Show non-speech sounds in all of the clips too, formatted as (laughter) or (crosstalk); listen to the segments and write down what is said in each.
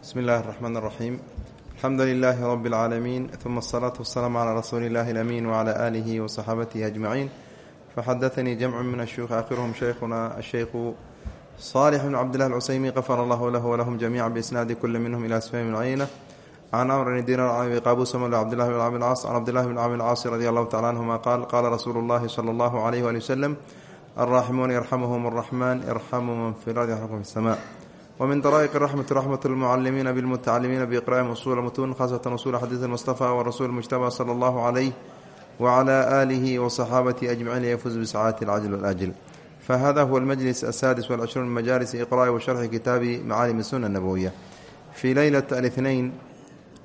bismi illaahi raxmaan raxiim alxamdu lilaahi rabi اlcaalamiin uma asalaatu wasalaamu calaa rasuuli illahi alamiin wacala aalihi wasaxaabatihi ajmaciin faxadatanii jamcu min ashuykh aakhiruhum sheykhuna asheykhu saalix bn cabdilah alcuseymi qafara allahu lahu walahum jamiica biisnaadi kuli minhum ila sfahim cayna can amr bni dinar can qabusaml cabdillahi bn camilcaas can cabdillahi bn camilcaasi radi allahu tacala anhuma qaal qaala rasuulu llahi sala allahu alayh waali wasalam alraaximuuna yarxamuhum araxmaan irxamu man fi lardi yarxamkum fi samaa wmin daraa'iq raxmati raxmat lmucalimiina bilmutacalimiina biiqraa'im usuula mutuun khaasatan usuula xadiis mustafa warasuul mujtaba sala allahu calayh wacala aalihi wasaxaabatihi ajmaciin liyafuz bisacaati alcajl walaajl fahada huwa almajlis asaadis walcishruun min majalis iqra'i wa sharxi kitaabi macaalim suna nabowiya fii leylati alihnayn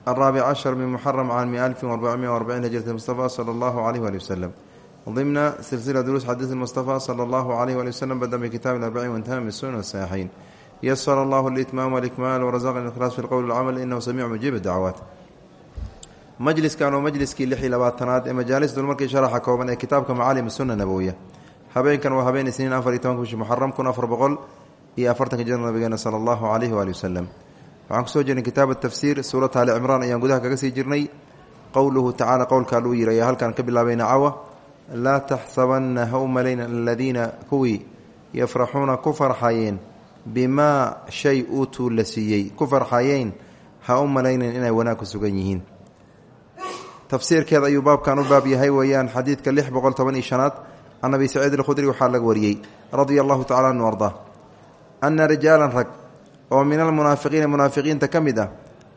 alraabic cashar min muxaram caami alfin warbaciya warbaciin hijrat mustafa sala allahu caleyh waali wasalam dimna silsila duruus xadiis mustafa sala allahu caleyh waali wasalam badami kitaabi arbaciin wantami min sunan saxiixayn ysr allah اlitmaam wاlkmaal wrazaqni ikhlaas fi lqowl اlcamal inahu samiic mujiib dacwaat majliskan waa majliskii lix iyo labaatanaad ee majaalis dulmarkii sharaxa kooban ee kitaabka macaalim suna nabowiya habeenkan waa habeen isniin afar iyo tobanka bishi muxaram kun afar boqol iyo afartanka jir nabigeena sala allahu alayhi waali wasalam waxaan kusoo jirnay kitaab tafsiir suurata ali cimraan ayaan gudaha kaga sii jirnay qowluhu tacala qowlkaa luu yiri ayaa halkan ka bilaabayna cawa laa taxsabanna ha u malayna aladiina kuwii yafraxuuna ku farxayeen bimaa shay uutuu la siiyey. Ku farxayeyn ha u malaynayn inay wanaag ku sugan yihiin. Tafsiirkeeda ayuu baabkan u baab yahay weeyaan xadiidka lix boqol toban iyo shanaad. Can abi saciid alkhudri waxaa laga wariyey radia allahu tacala anu ardaa ana rijaalan rag oo min almunaafiqiina munaafiqiinta ka mid ah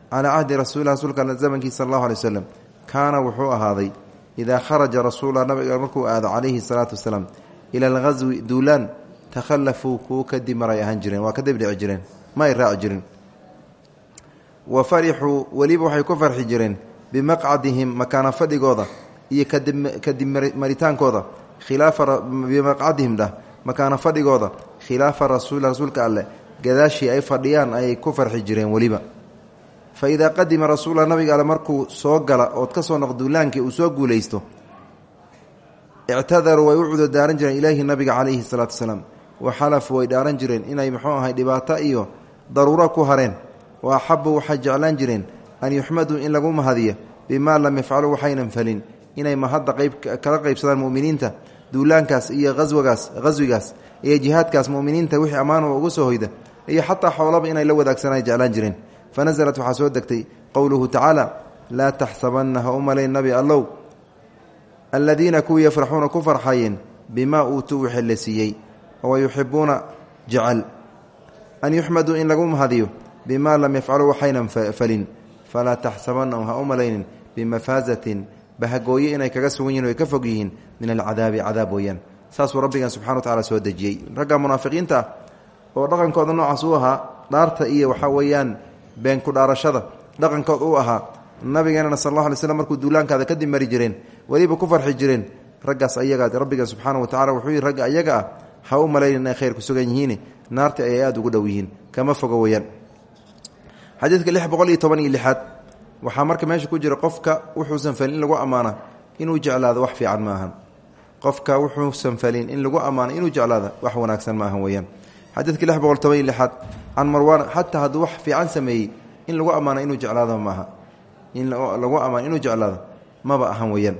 calaa cahdi rasuulilah rasuulka zamankiisa sal allahu alay waslem kaana wuxuu ahaaday idaa kharaja rasuula nabiga markuu aado calayhi salaatu wasalaam ila alghaswi duulaan takhalafuu kuwo kadib maray ahaan jireen waa kadib dhici jireen ma ay raaci jirin wa farixuu weliba waxay ku farxi jireen bimaqcadihim makaana fadhigooda iyo kadib maritaankooda khilaafa bimaqcadihim dhah makaana fadhigooda khilaafa rasuul rasuulka alleh gadaashii ay fadhiyaan ayay ku farxi jireen weliba. Fa idaa qadima rasuula nabiga alle markuu soo gala ood ka soo noqduulaankii uu soo guulaysto ictadaruu way u cudurdaaran jireen ilaahi nabiga calayhi salaatu wasalaam waxalafu way dhaaran jireen. Inay muxuu ahay dhibaato iyo daruuro ku hareen. Wa axabu waxay jeclaan jireen an yuxmaduu in lagu mahadiyo bimaa lam yafcaluu waxaynan falin. Inay mahadda qayb kala qaybsadaan muminiinta duulaankaas iyo aswagaas haswigaas iyo jihaadkaas muminiinta wixii ammaanu ugu soo hoyda iyo xataa xoolaba inay la wadaagsanay jeclaan jireen. Fa nasalat waxaa soo degtay qowluhu tacaala laa taxsabanna ha u malayn nabi allow aladiina kuwii yafraxuuna ku farxayeen bimaa uutuu wixii la siiyey wa yuxibuuna jecel an yuxmaduu in lagu mahadiyo bimaa lam yafcaluu waxaynan falin. Falaa taxsabanahum ha u malaynin bimafaasatin bahagooye inay kaga sugan yihiin o ay ka fog yihiin min alcadaabi cadaab weeyaan. Saasuu rabbigan subxana wa tacala soo dejiyey. Ragga munaafiqiinta ah oo dhaqankooda noocaas u ahaa dhaarta iyo waxaa weeyaan beenku dhaarashada dhaqankood u ahaa nabigeenana sal alla alay slm markuu duulaankaada kadib mari jireen weliba ku farxi jireen raggaas ayaga rabbiga subxaana wa tacala wuxuu yihi ayaga ah ha u malaynin inay khayr ku sugan yihiin naarta ayay aada ugu dhow yihiin. Kama foga weyaan xadiidka lix boqol toban iyo lixaad waxaa marka meesha ku jira qofka wuxuusan falin in lagu ammaana inuu jeclaado wax fiican ma ahan. Qofka wuxuusan falin in lagu ammaano inuu jeclaado wax wanaagsan ma ahan weyaan xadiidka lix boqol toban iyo wax fiican sameeyey in lagu ammaano inuu jeclaado maaha in lagu ammaano inuu jeclaado maba ahan weyaan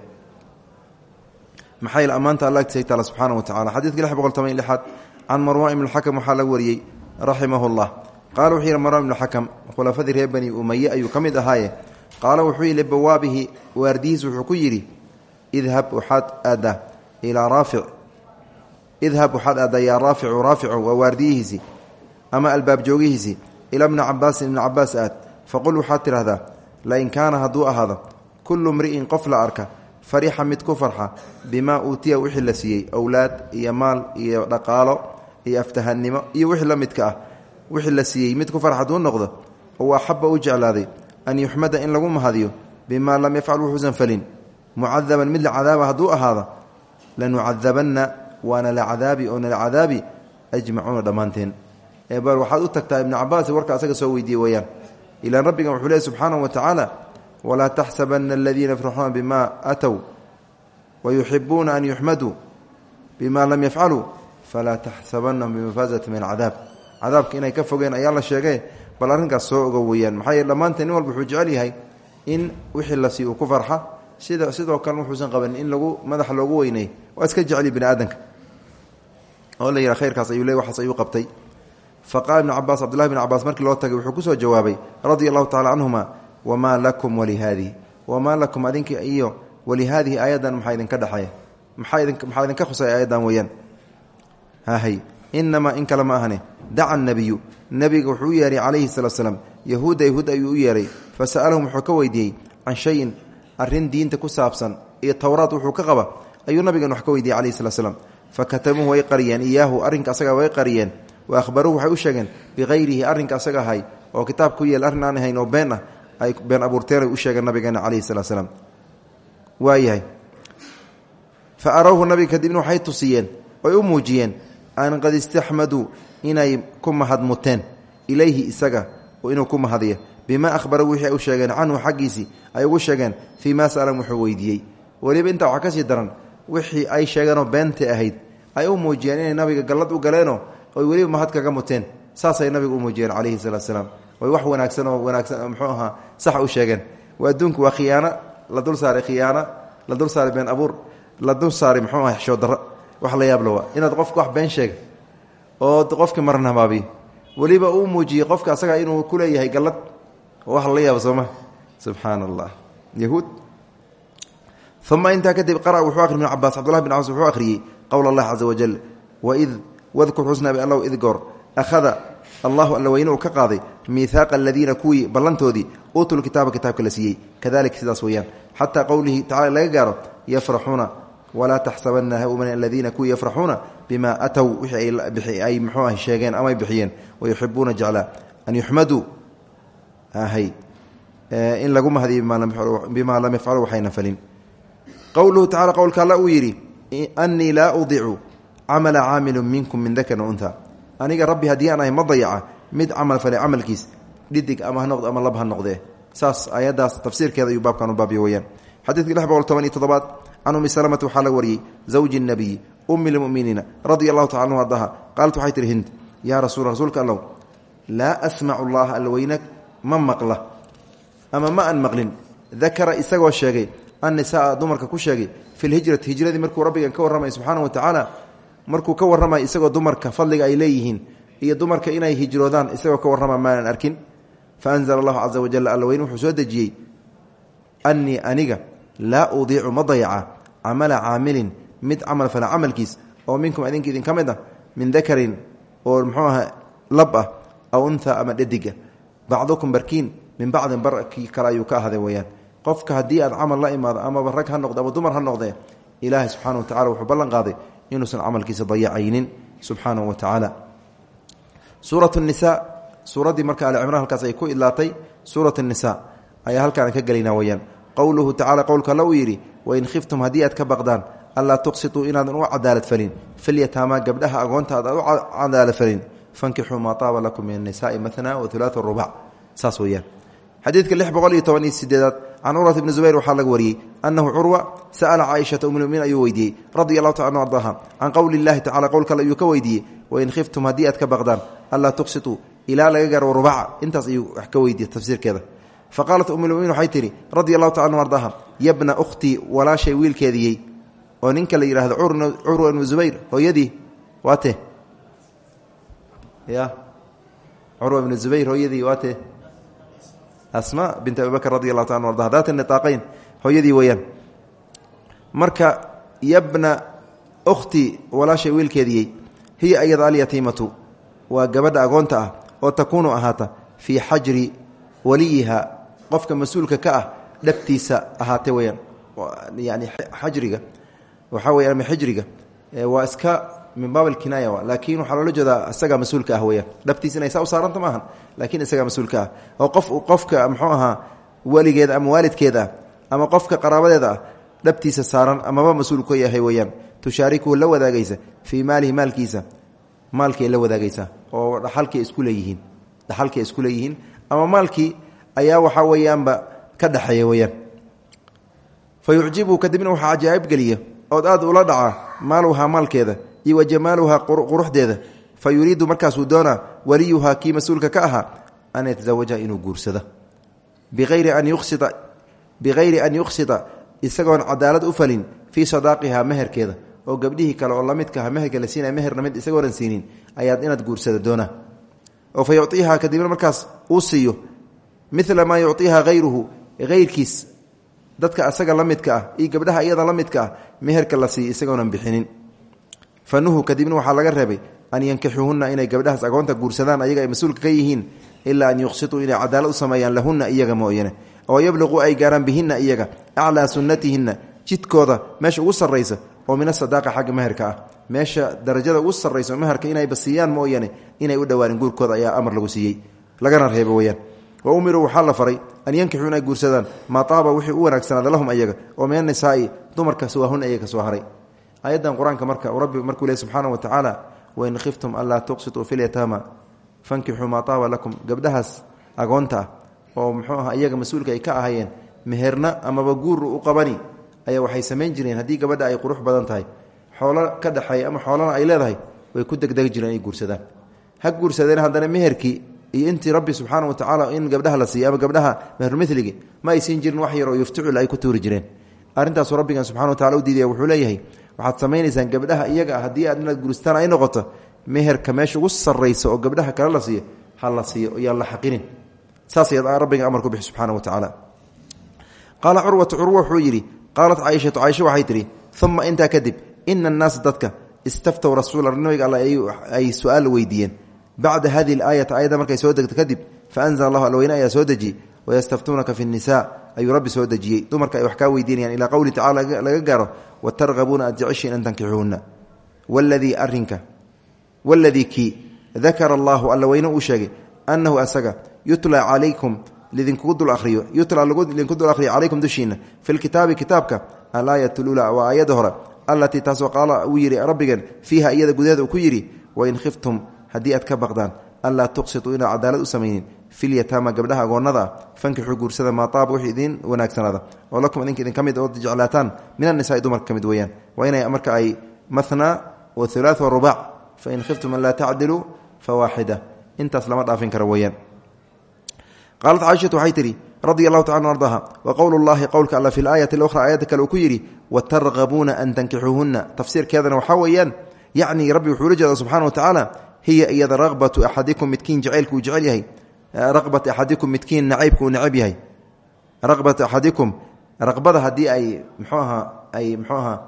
maxaa ammaanta alla agtiisa taala subxaana wa tacala xadiidka lix boqol toban iyo can marwan ibn xakam waxaa laga wariyey raximahu llah qaala wuxuu yihi marwan ibnu xakam khulafadii reer bani umaye ayuu ka mid ahaaye. Qaala wuxuu yihi libawaabihi waardihiis wuxuu ku yidhi idhab waxaad aaddaa ilaa raafic idhab waxaad aaddaa yaa raaficu raaficu waa waardiyihiisii ama albaab joogihiisii ilaa bni cabaasin ibni cabaas aad faqul waxaad tidhahdaa lain kaana hadduu ahaado kullu mri'in qof la arka farixa mid ku farxa bimaa uutiya wixii la siiyey owlaad iyo maal iyo dhaqaalo iyo aftahannimo iyo wixii la midka ah. Wixii la siiyey mid ku farx hadduu noqdo oo axaba u jeclaaday an yuxmada in lagu mahadiyo bimaa lam yafcal wuxuusan falin. Mucadaban mid la cadaaba hadduu ahaado lanucadabanna waana la cadaabi oo nala cadaabi ajmacuuna dhammaanteen. Bal waxaad u tagtaa ibnu cabaas warka asaga soo weydiiye weyaan. Ilaan rabbigan wuxuu leey subxaanahu wa tacaala walaa taxsabana aladiina yafraxuuna bima aatow wayuxibuuna an yuxmaduu bima lam yafcaluu falaa taxsabanahum bimafaasati min alcadaab cadaabka inay ka fogeen ayaa la sheegay bal arrinkaas soo ogo weeyaan maxaa yeele dhammaanteen nin walba wuxuu jecel yahay in wixii la sii uu ku farxa sida sidoo kalena wuxuusan qabanin in lagu madaxa loogu weynay waa iska jeceliy bini aadanka oo la yidhaha khayrkaas ayuu le waxaas ayuu qabtay fa qaala ibnu cabaas cabdullahi bn cabaas markii loo tagay wuxuu ku soo jawaabay radia allahu tacala canhuma wamaa lakum walihaadihi wamaa lakum adinka iyo walihaadihi aayaddan maxaa idinka dhexeeya? Maxaa idin maxaa idinka khusay aayaddan weeyaan? Hahay inamaa in kale ma ahane. Daca nabiyu. Nabiga wuxuu u yeehay calayhi salatu slam yahuudda yahuud ayuu u yeehay fa sa'alahum wuxuu ka weydiiyey can shayin arrin diinta ku saabsan iyo towraad wuxuu ka qaba. Ayuu nabigan wax ka weydiiyey calayhi salatu slam fa katabuuhu way qariyeen iyaahu arrinka asaga way qariyeen. Wa ahbaruuhu waxay u sheegeen bikayrihi arrinka asaga ahay oo kitaab ku yeel arrin aan ahayn oo been ah ay been abuurteen ay u sheegeen nabigeena calayhi salatu slam waayahay fa arawhu nabiga kadibna waxay tusiyeen oy u muujiyeen an qad istaxmaduu inay ku mahadmuteen ilayhi isaga inuu ku mahadiyo bimaa ahbaruu wixii ay u sheegeen canhu xaggiisii ay ugu sheegeen fii ma sa'alan wuxuu weydiiyey. Weliba intaa waxaa ka sii daran wixii ay sheegeenoo beenta ahayd ay u muujiyeen inay nabiga gallad u galeenoo oy weliba mahad kaga muteen saasay nabiga u muujiyeen calayhi salaam way wax wanaagsan oo wanaagsan muxuu ahaa saxa u sheegeen. Adduunku waa khiyaano la dul saaray khiyaano la dul saaray been abuur la dul saaray muxuu aha xishooddarro wax la yaab lawa. Inaad qofka wax been sheega oo qofkii marna habaabiyo weliba uu muujiyey qofka asaga inuu ku leeyahay gallad wax la yaaba sooma. Subxaana allah yahuud. Uma intaa kadib qara wuxuu akhri ibn cabaas cabdullahi bin cabas wuxuu akhriyey qowla allah caza wajal waid wadkur xusnabi allow id goor akhada allahu alla weyne uu ka qaaday miihaaqa aladiina kuwii ballantoodii. Uutul kitaaba kitaabka la siiyey. Kadalika sidaas weeyaan. Xataa qowlihi tacala laga gaaro yafraxuuna walaa taxsabana hauman aladiina kuwii yafraxuuna bima atow wixii ay mxuu ah sheegeen ama ay bixiyeen. Wayuxibuuna jeclaa an yuxmaduu hay in lagu mahdiyo bima lam yafcalu waxayna falin qowluhu tacala qowlka alla uu yidhi annii laa udicu camala caamilu minkum min dakarin unha aniga rabbi haddii aan ahay ma dayaca mid camal falay camalkiis dhidig ama ha noqdo ama lab ha saas ayadaas tafsiirkeeda ayuu baabkan u baabiyo weyaan xadiidkii lix boqol toban iyo toddobaad can umi salamata waxaa la wariyey zawji nabiyi ummi lmuminiina radia allahu taala anhu ardaha waxay tihi hind yaa rasuul rasuulka allow laa asmacu allaha alweyna ma maqla ama ma aan maqlin. Dakara isagoo sheegay annisaaa dumarka ku sheegay fi lhijrati hijradii markuu rabbigan ka warramay subxaana wa tacaala markuu ka warramay isagoo dumarka fadliga ay leeyihiin iyo dumarka inay hijroodaan isagoo ka warrama maanan arkin. Fa anzla allahu caza wajal alweyne wuxuu soo dejiyey annii aniga laa udiicu ma dayaca camala caamilin mid camal fala camalkiis oo minkum idinka idin ka mid ah min dakarin oo muxuu aha lab ah aw unha ama dhediga bacdukum barkiin min bacdin barkii kale ayuu ka ahday weyaan qofka haddii aad camal la imaado amaba rag ha noqde ama dumar ha noqdee ilaahay subxana wa tacala wuxuu ballan qaaday inuusan camalkiisa dayacaynin subxaanahu wa tacaala suurat nisa suuraddii marka alicimraan halkaas ay ku idlaatay suurat nisa ayaa halkaan ka gelayna weyaan qowluhu tacala qowlka alla uu yidhi wain khiftum haddii aad ka baqdaan anlaa tuqsituu inaadan u cadaalad falin filyataamaa gabdhaha agoonta aad u cadaalad falin fankixuu maa taaba lakum min anisaai matna wa ulaaa rubac saas weyaan xadiidka lix boqol can curwata bni zubayr waxaa laga wariyey annahu curwa sa'ala caaishata umlmuminiin ayuu weydiiyey radia allahu taala anu ardaha can qowli illahi tacala qowl kale ayuu ka weydiiyey wain khiftum haddii aad ka baqdaan anlaa tuqsituu ilaa laga gaaro rubaca intaas ayuu wax ka weydiiyey tafsiirkeeda faqaalat umlmuminiin waxay tihi radia allahu taala anu ardaha yabna ukhtii walaashay wiilkeediyey oo ninka la yidhaahdo curwa ibnu zubayr hooyadii waate ya curwa ibnu asma bint abi bakr radi allahu ta arda daat niaaqayn hooyadii weeyaan. Marka yabna khti walaashay wiilkeediyey hiya ayada alyatiimatu waa gabadha agoonta ah oo takuunu ahaata fii xajri waliyiha qofka mas'uulka ka ah dhabtiisa ahaatay weyaan yani xajriga. Waxaa weya ama xijriga. Iska min baab alkinaaya laakiin waxaa loola jeedaa isagaa mas'uulka ah weyaan dhabtiisa inay saa u laakiin isagaa mas'uulka ah. Oo qof qofka muxuu ahaa weligeeda ama waalidkeeda ama qofka qaraabadeeda ah dhabtiisa saaran amaba mas'uul ka yahay weyaan tushaarikuhu la wadaagaysa fii maalihi maalkiisa. Maalkii la wadaagaysa oo dhaxalkii isku leeyihiin. Dhaxalkii isku leeyihiin ama maalkii ayaa waxaa weeyaanba ka dhexeeya weyaan fa kadibna waxaa cajaa'ib geliya ood aad ula dhacaa maaluhaa maalkeeda iyo wa jamaaluhaa quruxdeeda. Fa yuriidu markaasuu doonaa waliyuhaa kii mas'uulka ka ahaa an yatazawajaha inuu guursado. Biayri an yuqsida bikayri an yuqsida isagoon cadaalad u falin fii sadaaqiha meherkeeda oo gabdhihii kale oo lamidkaha meherka la siinaya meherna mid isagoonan siinin ayaad inaad guursada doonaa oo fa yuciiha kadibna markaas uu siiyo mila maa yuciiha hayruhu hayrkiis dadka asaga la ah iyo gabdhaha iyada la ah meherka la siiyo isagoonan bixinin fanuhu kadibna waxaa laga reebay an yankixuuhunna inay gabdhahaas agoonta guursadaan ayaga ay mas'uulka ka yihiin ilaa an yuqsituu inay cadaalad u sameeyaan lahunna iyaga mooyane. Oo yabluquu ay gaaraan bihinna iyaga aclaa sunnatihinna jidkooda meesha ugu sarraysa oo min asadaaqa xagga meherka ah. Meesha darajada ugu sarraysa oo meherka inayba siiyaan mooyane inay u dhowaanin guurkooda ayaa amar lagu siiyey. Lagana reeba weyaan wa umiruu waxaa la faray an yankixuu inay guursadaan maa taaba wixii u wanaagsanaada lahum ayaga oo min anisaa'i dumarka suwaahunna iyaga ka soo haray aayaddan qur'aanka marka rabbi markuu leh subxaana wa tacaala wain khiftum anlaa tuqsituu fi lyataama fankixuu maa taaba lakum. Gabdhahaas agoonta ah oo muxuu aha iyaga mas'uulka ay ka ahayeen meherna amaba guur u qabani ayaa waxay samayn jireen haddii gabadha ay qurux badan tahay. Xoolo ka dhexeeya ama xoolana ay leedahay way ku degdegi jireen inay guursadaan. Ha guursadeen haddana meherkii iyo intii rabbi subxaana wa tacaala in gabdhaha la siiya ama gabdhaha mehermiligi ma ay jirin wax yar oo yuftucul ay ku tuuri jireen. Arrintaasu rabbigan subxana wa tacala u diidaya wuxuu leeyahay waxaad samaynaysaan gabdhaha iyaga ah haddii aad inaad guurstaan ay noqoto meherka meesha ugu sarraysa oo gabdhaha kale la siiyo ha la siiyo yaan la xaqinin. Saas ayaad rabbiga amar ku bixi wa tacaala qaala curwatu curwa wuxuu yidhi qaalat caaishatu caaisha waxay tidhi uma intaa kadib ina annaasa dadka istaftow rasuula nabiga alla ay su'aal weydiiyeen. Bacda hadihi alaayata aayadda markay soo degto kadib faanzala allahu alweyne ayaa soo dejiyey wayastaftuunaka fi nisa ayuu rabbi soo dejiyey. Dumarka ay wax kaa weydiinayaan ilaa qowli tacala laga gaaro watargabuuna aad jeceshiin an tankixuuhunna waladii arinka waladii kii dakara allahu alla weyne uu sheegay annahu asaga yutla calaykum lidinkugu dul ariyo yutla lidinku dul ahriyo calaykum dushiina fi lkitaabi kitaabka alaayat lula waa aayadda hore allatii taasoo qaala uu yidhi rabbigeen fiiha iyada gudaheeda uu ku yidhi wain khiftum haddii aad ka baqdaan anlaa tuqsituu inaad cadaalad u samaynin filyataama gabdhaha agoonnada ah fankixuu guursada maa taaba wixii idiin oo lakum idinka idin ka mid ood jeclaataan min annisaai dumarka ka weeyaan. Waa inay marka ay mathnaa wa hulaa wa rubaac. Fain khiftum an laa tacdiluu fawaaxida intaas lama dhaafin karo weeyaan. Qaalat caaishatu waxay tidhi radi allahu wa qowlu llahi qowlka alla fi laayati alkhra aayadda kale uu ku yidhi watargabuuna an tankixuuhunna tafsiirkeedana waxaa weeyaan yacni rabbi wuxuu ula jeeda wa tacaala hiya iyada raqbatu axadikum midkiin jacaylku uu raqbat axadikum midkiin nacaybka uu necab yahay. Raqbat axadikum raqbada haddii ay mxuu ahaa ay mxuu ahaa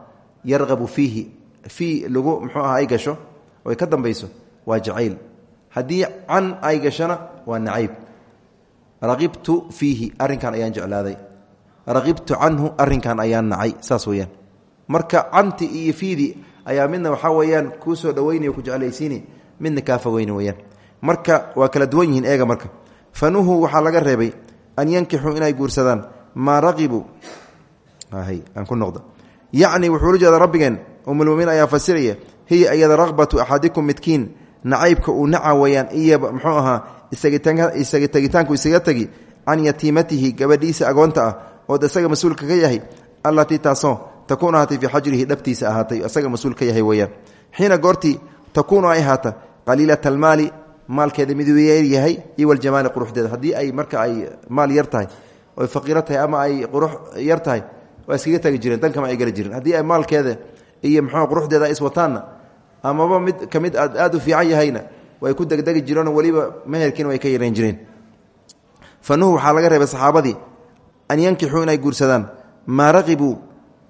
yarqabu fiihi fii lagu mxuu aha ay gasho oy ka dambayso waa jacayl. Haddii can ay gashona waa nacayb raqibtu fiihi arrinkan ayaan jeclaaday. Raqibtu canhu arrinkan ayaan nacay saas marka canti iyo fiidi ayaa midna waxaa weyaan kuu soo dhaweynay ku jeclaysiini midna kaa fogeyni weyaan marka waa kala duwan yihiin eega marka. Fanuhu waxaa laga reebay an yankixuu inay guursadaan maa raqibuu yacni wuxuu la jeeda rabbigeen umulmuminiin ayaa fasiraya hiya iyada raqbatu axadikum midkiin nacaybka uu naca weyaan iyo muxuu ahaa isaga tegitaanku isaga tegi can yatiimatihi gabadhiisa agoonta ah ood isaga mas'uulka ka yahay allatii taasoo takuunu ahaatay fii xajrihi dhabtiisa ahaatay isaga mas'uul ka yahay weyaan xiina goortii takuunu ay ahaata qaliilat almaali maalkeeda miduu yaryahay iyo waljamaali quruxdeeda. Haddii ay marka ay maal yar tahay oy faqiiro ama ay qurux yar tahay waa iskaga tagi jireen dankama ay geli jireen. Haddii ay maalkeeda iyo mxuu quruxdeeda ay iswataanna amaba mid ka mid aad aad u fiican yahayna way ku degdegi jireenoo weliba meherkiina way ka yareen jireen. Fanuhu waxaa laga reebay saxaabadii an yankixuu inay guursadaan maa raqibuu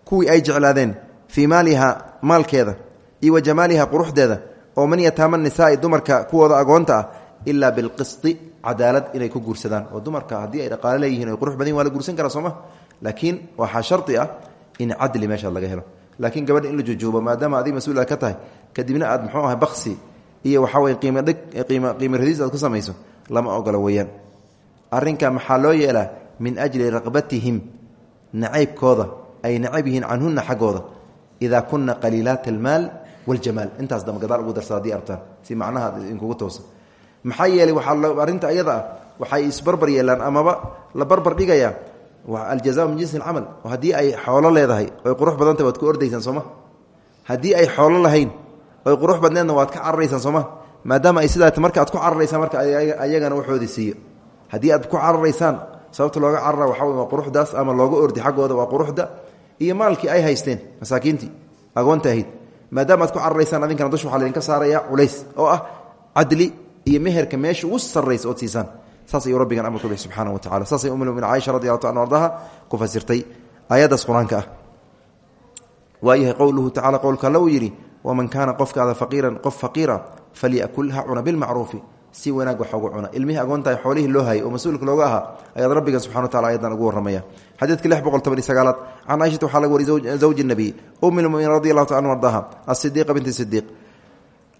kuwii ay jeclaadeen fii maaliha maalkeeda iyo wa jamaaliha quruxdeeda oo man yataama nisaai dumarka kuwooda agoonta ah ilaa bilqisti cadaalad inay ku guursadaan. Oo dumarka haddii ay dhaqaale leeyihiin o qurux badan waa la guursan karaa laakiin waxaa shardi ah in cadli meeshaad laga helo. Laakiin gabadha in la jujuubo maadaama adig mas'uulaad ka tahay kadibna aad muxuu ahay baksi iyo waxaa weye qiimo dhig qiima qiimo radiis aad ku samayso lama ogola weeyaan. Arrinka maxaa loo yeelaa? Min ajli raqbatihim nacaybkooda ay nacab yihiin canhunna xaggooda. Kunna qaliilaat almaal waljamaal intaas dama gadaal ugu darsada haddii artaan si macnaha inkugu toosa maxaa yeelay waxaa arrinta ayada ah waxay isbarbar yeelaan amaba la barbar dhigayaa aljaza min jinsi alcamal oo haddii ay xoolo leedahay oy qurux badan tahay waad ku ordaysaan sooma haddii ay xoolo lahayn oy qurux badneedna waad ka cararaysaan sooma maadaama ay sidaa marka aad ku cararaysaan marka ayagana waxoodii siiyo haddii aad ku cararaysaan sababta looga carara waxa waa ay haysteen masaakiintii agoonta ahayd maadaama aad ku cararaysaan adinkana dush waxaa laydinka saaraya culays oo ah cadli iyo meherka meesha ugu sarraysa ood siisaan. Saas ayuu rabbigan amar ku bixi subxaana wa tacala saasay umulmumin caaisha radi allahu ta ku fasirtay aayaddaas qur'aanka ah. Waayahay qowluhu tacala qowlka alla uu yidhi waman kaana qofkaada faqiiran qof faqiira falyakul ha cuna bilmacruufi si wanaag wax ugu cuna. Ilmihii agoontahay xoolihii loo hayay oo mas'uulka looga ahaa ayaad rabbigan subxana wa tacala ayadan ugu warramaya. Xadiidka lix boqol toban iyo sagaalaad can caaishata waxaa laga wariy zawji nabiy umi lmuminiin radi allahu ta an ardaha asidiiqa binti sidiiq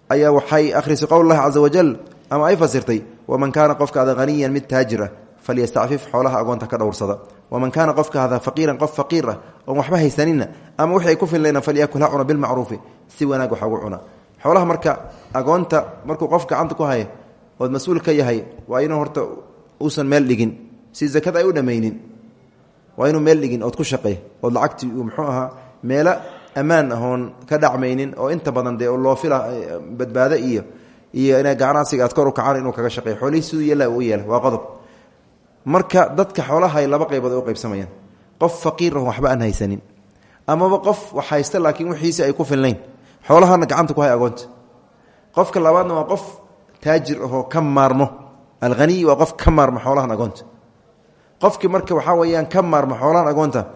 ayaa waxay akhrisay qowl llahi caza wajal ama ay fasirtay waman kaana qofkaada haniyan mid taajir ah falyastacfif xoolaha agoonta ka dhowrsada. Waman kaana qofkaada faqiiran qof faqiir ah oon haysanina ama wixii ku fillayna falyakul ha cuna bilmacruufi si wanaag wax ugu cuna. Xoolaha marka agoonta markuu qof gacanta ku haya ood mas'uul ka yahay waa inuu horta uusan meel dhigin. Si zakada ay u dhammaynin waa inuu meel dhigin ood ku shaqey ood lacagtii uu muxuu ahaa meelo ammaan ahoon ka dhacmaynin oo inta badan dee loo fila badbaado iyo iyo ina ganacsiga aad kor u kacaan inuu kaga shaqeeyo. Xoolihii siduu yeela u waa qodob. Marka dadka xoolaha ay laba qaybood ay u qaybsamayaan. Qof faqiir ah waxba aan haysanin amaba qof wax haysta laakiin wixiisi ay ku filnayn. Xoolahana gacanta ku hay agoonta. Qofka labaadna waa qof taajir ahoo ka maarmo. Alhaniy waa qof ka maarmo xoolahan agoonta. Qofkii marka waxaa weyaan ka maarmo xoolahan agoonta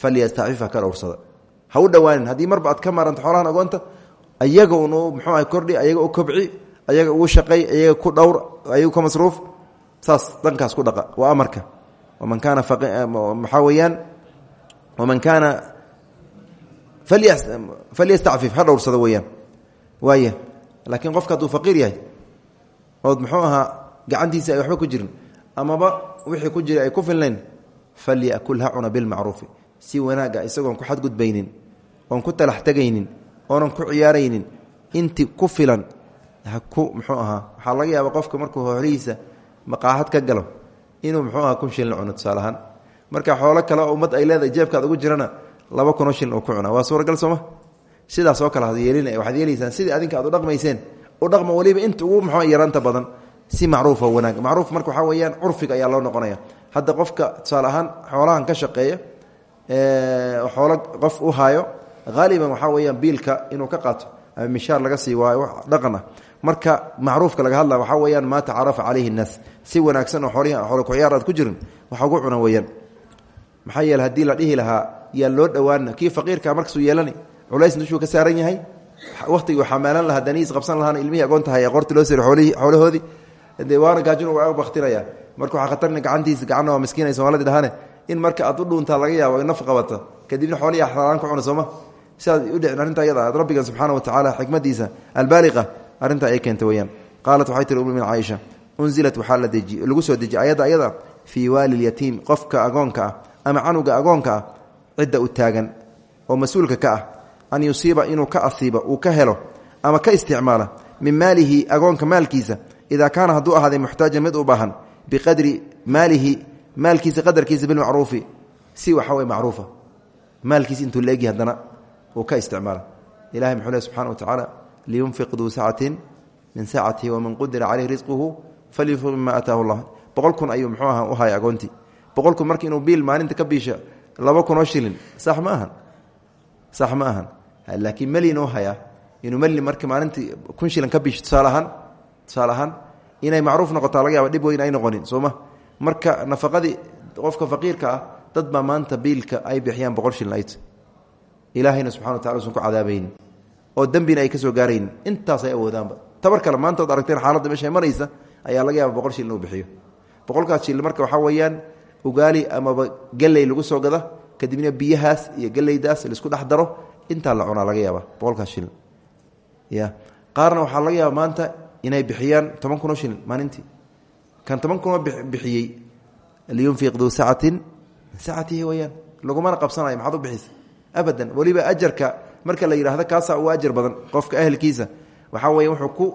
falyastacifa ka dhowrsada. Ha u dhowaanin haddii marba aad ka maaranto xoolahan agoonta ayaga un mxuu ah kordhi ayaga u kobci ayaga ugu shaqey ayaga ku dhowr ayaga ka masruuf saas dhankaas ku dhaqa. Waa amarka. Waman kaana maxaa weeyaan waman kaana falyastacfif ha weyaan ood muxuu ahaa gacantiisa ay waxba ku jirin. Amaba wixii ku jira ay ku filnayn falyakul ha cuna bilmacruufi si wanaaga isagoon ku xadgudbaynin oon ku talax tegaynin oonan ku ciyaaraynin inti ku filan ha ku muxuu ahaa waxaa laga yaaba qofka markuu hoolihiisa maqaaxad ka galo inuu muxuu ahaa kun shilin cuno tusaalahaan marka xoolo kale oo ay leedahay jeebkaad ugu jirana laba kunoo shilin uu ku cunaa. Waa suuragal sooma sidaas oo kale yeelin waxaad yeelaysaan sidii u dhaqmayseen u dhaqma waliba inta ugu muxuu yaraanta badan si macruufa wanaag. Macruuf marka waxaa weeyaan curfiga ayaa loo noqonaya. Hadda qofka tusaale ahaan xoolahan ka shaqeeya xoolo qof u haayo haaliban waxaa weeyaan biilka inuu ka qaato ama mishaar laga sii waayo dhaqan ah marka macruufka laga hadla waxaa weyaan maa tacarafa calayhi اnaas si wanaagsan oo kuciyaar aad ku jirin waxa ugu cuna weyaan maxaa yeele haddii la dhihi lahaa yaa loo dhowaana kii faqiirka markasuu yeelani culays dushuu ka saaran yahay wakhtiguu xamaalan lahaa daniis qabsan lahaana ilmihii agoontahay qoorti loo sir xoolahoodii. De waana gaajin uga baktinaya marka waxaa khatarna gacantiisa gacanna waa miskiin ay soomaalida dhahane in marka aad u dhuuntaa laga yaabo naf qabato kadibna xoolihii xaaraan ku cuna sooma sidaad u dhicin arrinta ayada aad rabbigan wa tacaala xikmadiisa albaaliqa arrinta ay keenta weyaan qaalat waxay tiri ummin caaisha unzilat waxaa lagu soo dejiy ayadda ayada? Fii waali lyatiim qofka agoonka ah ama canuga agoonka ah cidda u taagan oo mas'uulka ka ah an yusiiba inuu ka asiibo uu ka helo ama ka isticmaala min maalihi agoonka maalkiisa idaa kaana hadduu ahaaday muxtaajan mid u baahan biqadri maalihi maalkiisa qadarkiisa bilmacruufi si waxa wey macruufa. Maalkiisa intuu laegi haddana uu ka isticmaala. Ilahay muxuu leh subxana wa tacaala liyunfiq duu sacatin min saacatihi waman qudira caleyhi risquhu falyunfiq mima ataahu llah. Boqol kun muxuu aha u haya agoontii. Boqol kun inuu biil maalinta ka biisha laba kunoo shilin sax ma sax ma ahan. Laakiin melin u hayaa inuu meli marka maalintii kun shilin ka biisho tusaale ahaan tusaale ahaan inay macruuf noqotaa laga yaaba dhib weyn ay noqonin sooma marka nafaqadii qofka faqiirka ah dad baa maanta biilka ay bixiyaan boqol shilin ayt ilaahayna subxana wa tacala usan ku cadaabaynin oo dembina ay ka soo gaaraynin. Intaasay awoodaanba tabar kale maanta od aragteen xaaladda meesha maraysa ayaa laga yaaba boqol shilin inuu bixiyo. Boqolkaas kadibna biyahaas iyo geleydaas la isku dhex daro intaa la cunaa laga yaaba boqolkaas shilin. Ya qaarna waxaa laga yaaba maanta inay bixiyaan toban kunoo shilin maalintii. Kan toban kunoo bixiyey liyunfiq duu sacatin sacatihi weyaan lagumana qabsanayo maxaad u bixisa? Abadan weliba ajarka marka la yidhahdo kaasaa ugu ajar badan qofka ahelkiisa waxaa weya wuxuu ku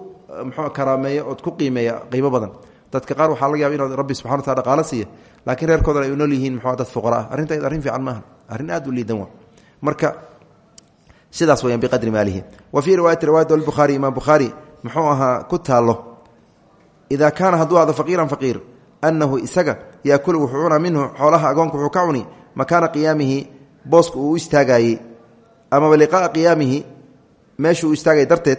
mxuu karaameeya ood ku qiimeeya qiimo badan. Dadka qaar waxaa laga yaba inood rabbi subxana wa taala dhaqaalo siiya laakiin reerkoodana ay u nool yihiin muxua dad fuqara ah arrinta arrin fiican maaha arrin aad u liidan marka sidaas weyaan biqadri maalihi. Wa fii riwaayati riwaayat albukhaari imaam bukhaari muxuu ahaa ku taallo idaa kaana hadduu ahdo faqiiran faqiir annahu isaga yaakulu wuxuu minhu xoolaha agoonka wuxuu ka cuni makaana qiyaamihi booska uu u istaagayey amaba liqaaa qiyaamihi meeshuu istaagay darteed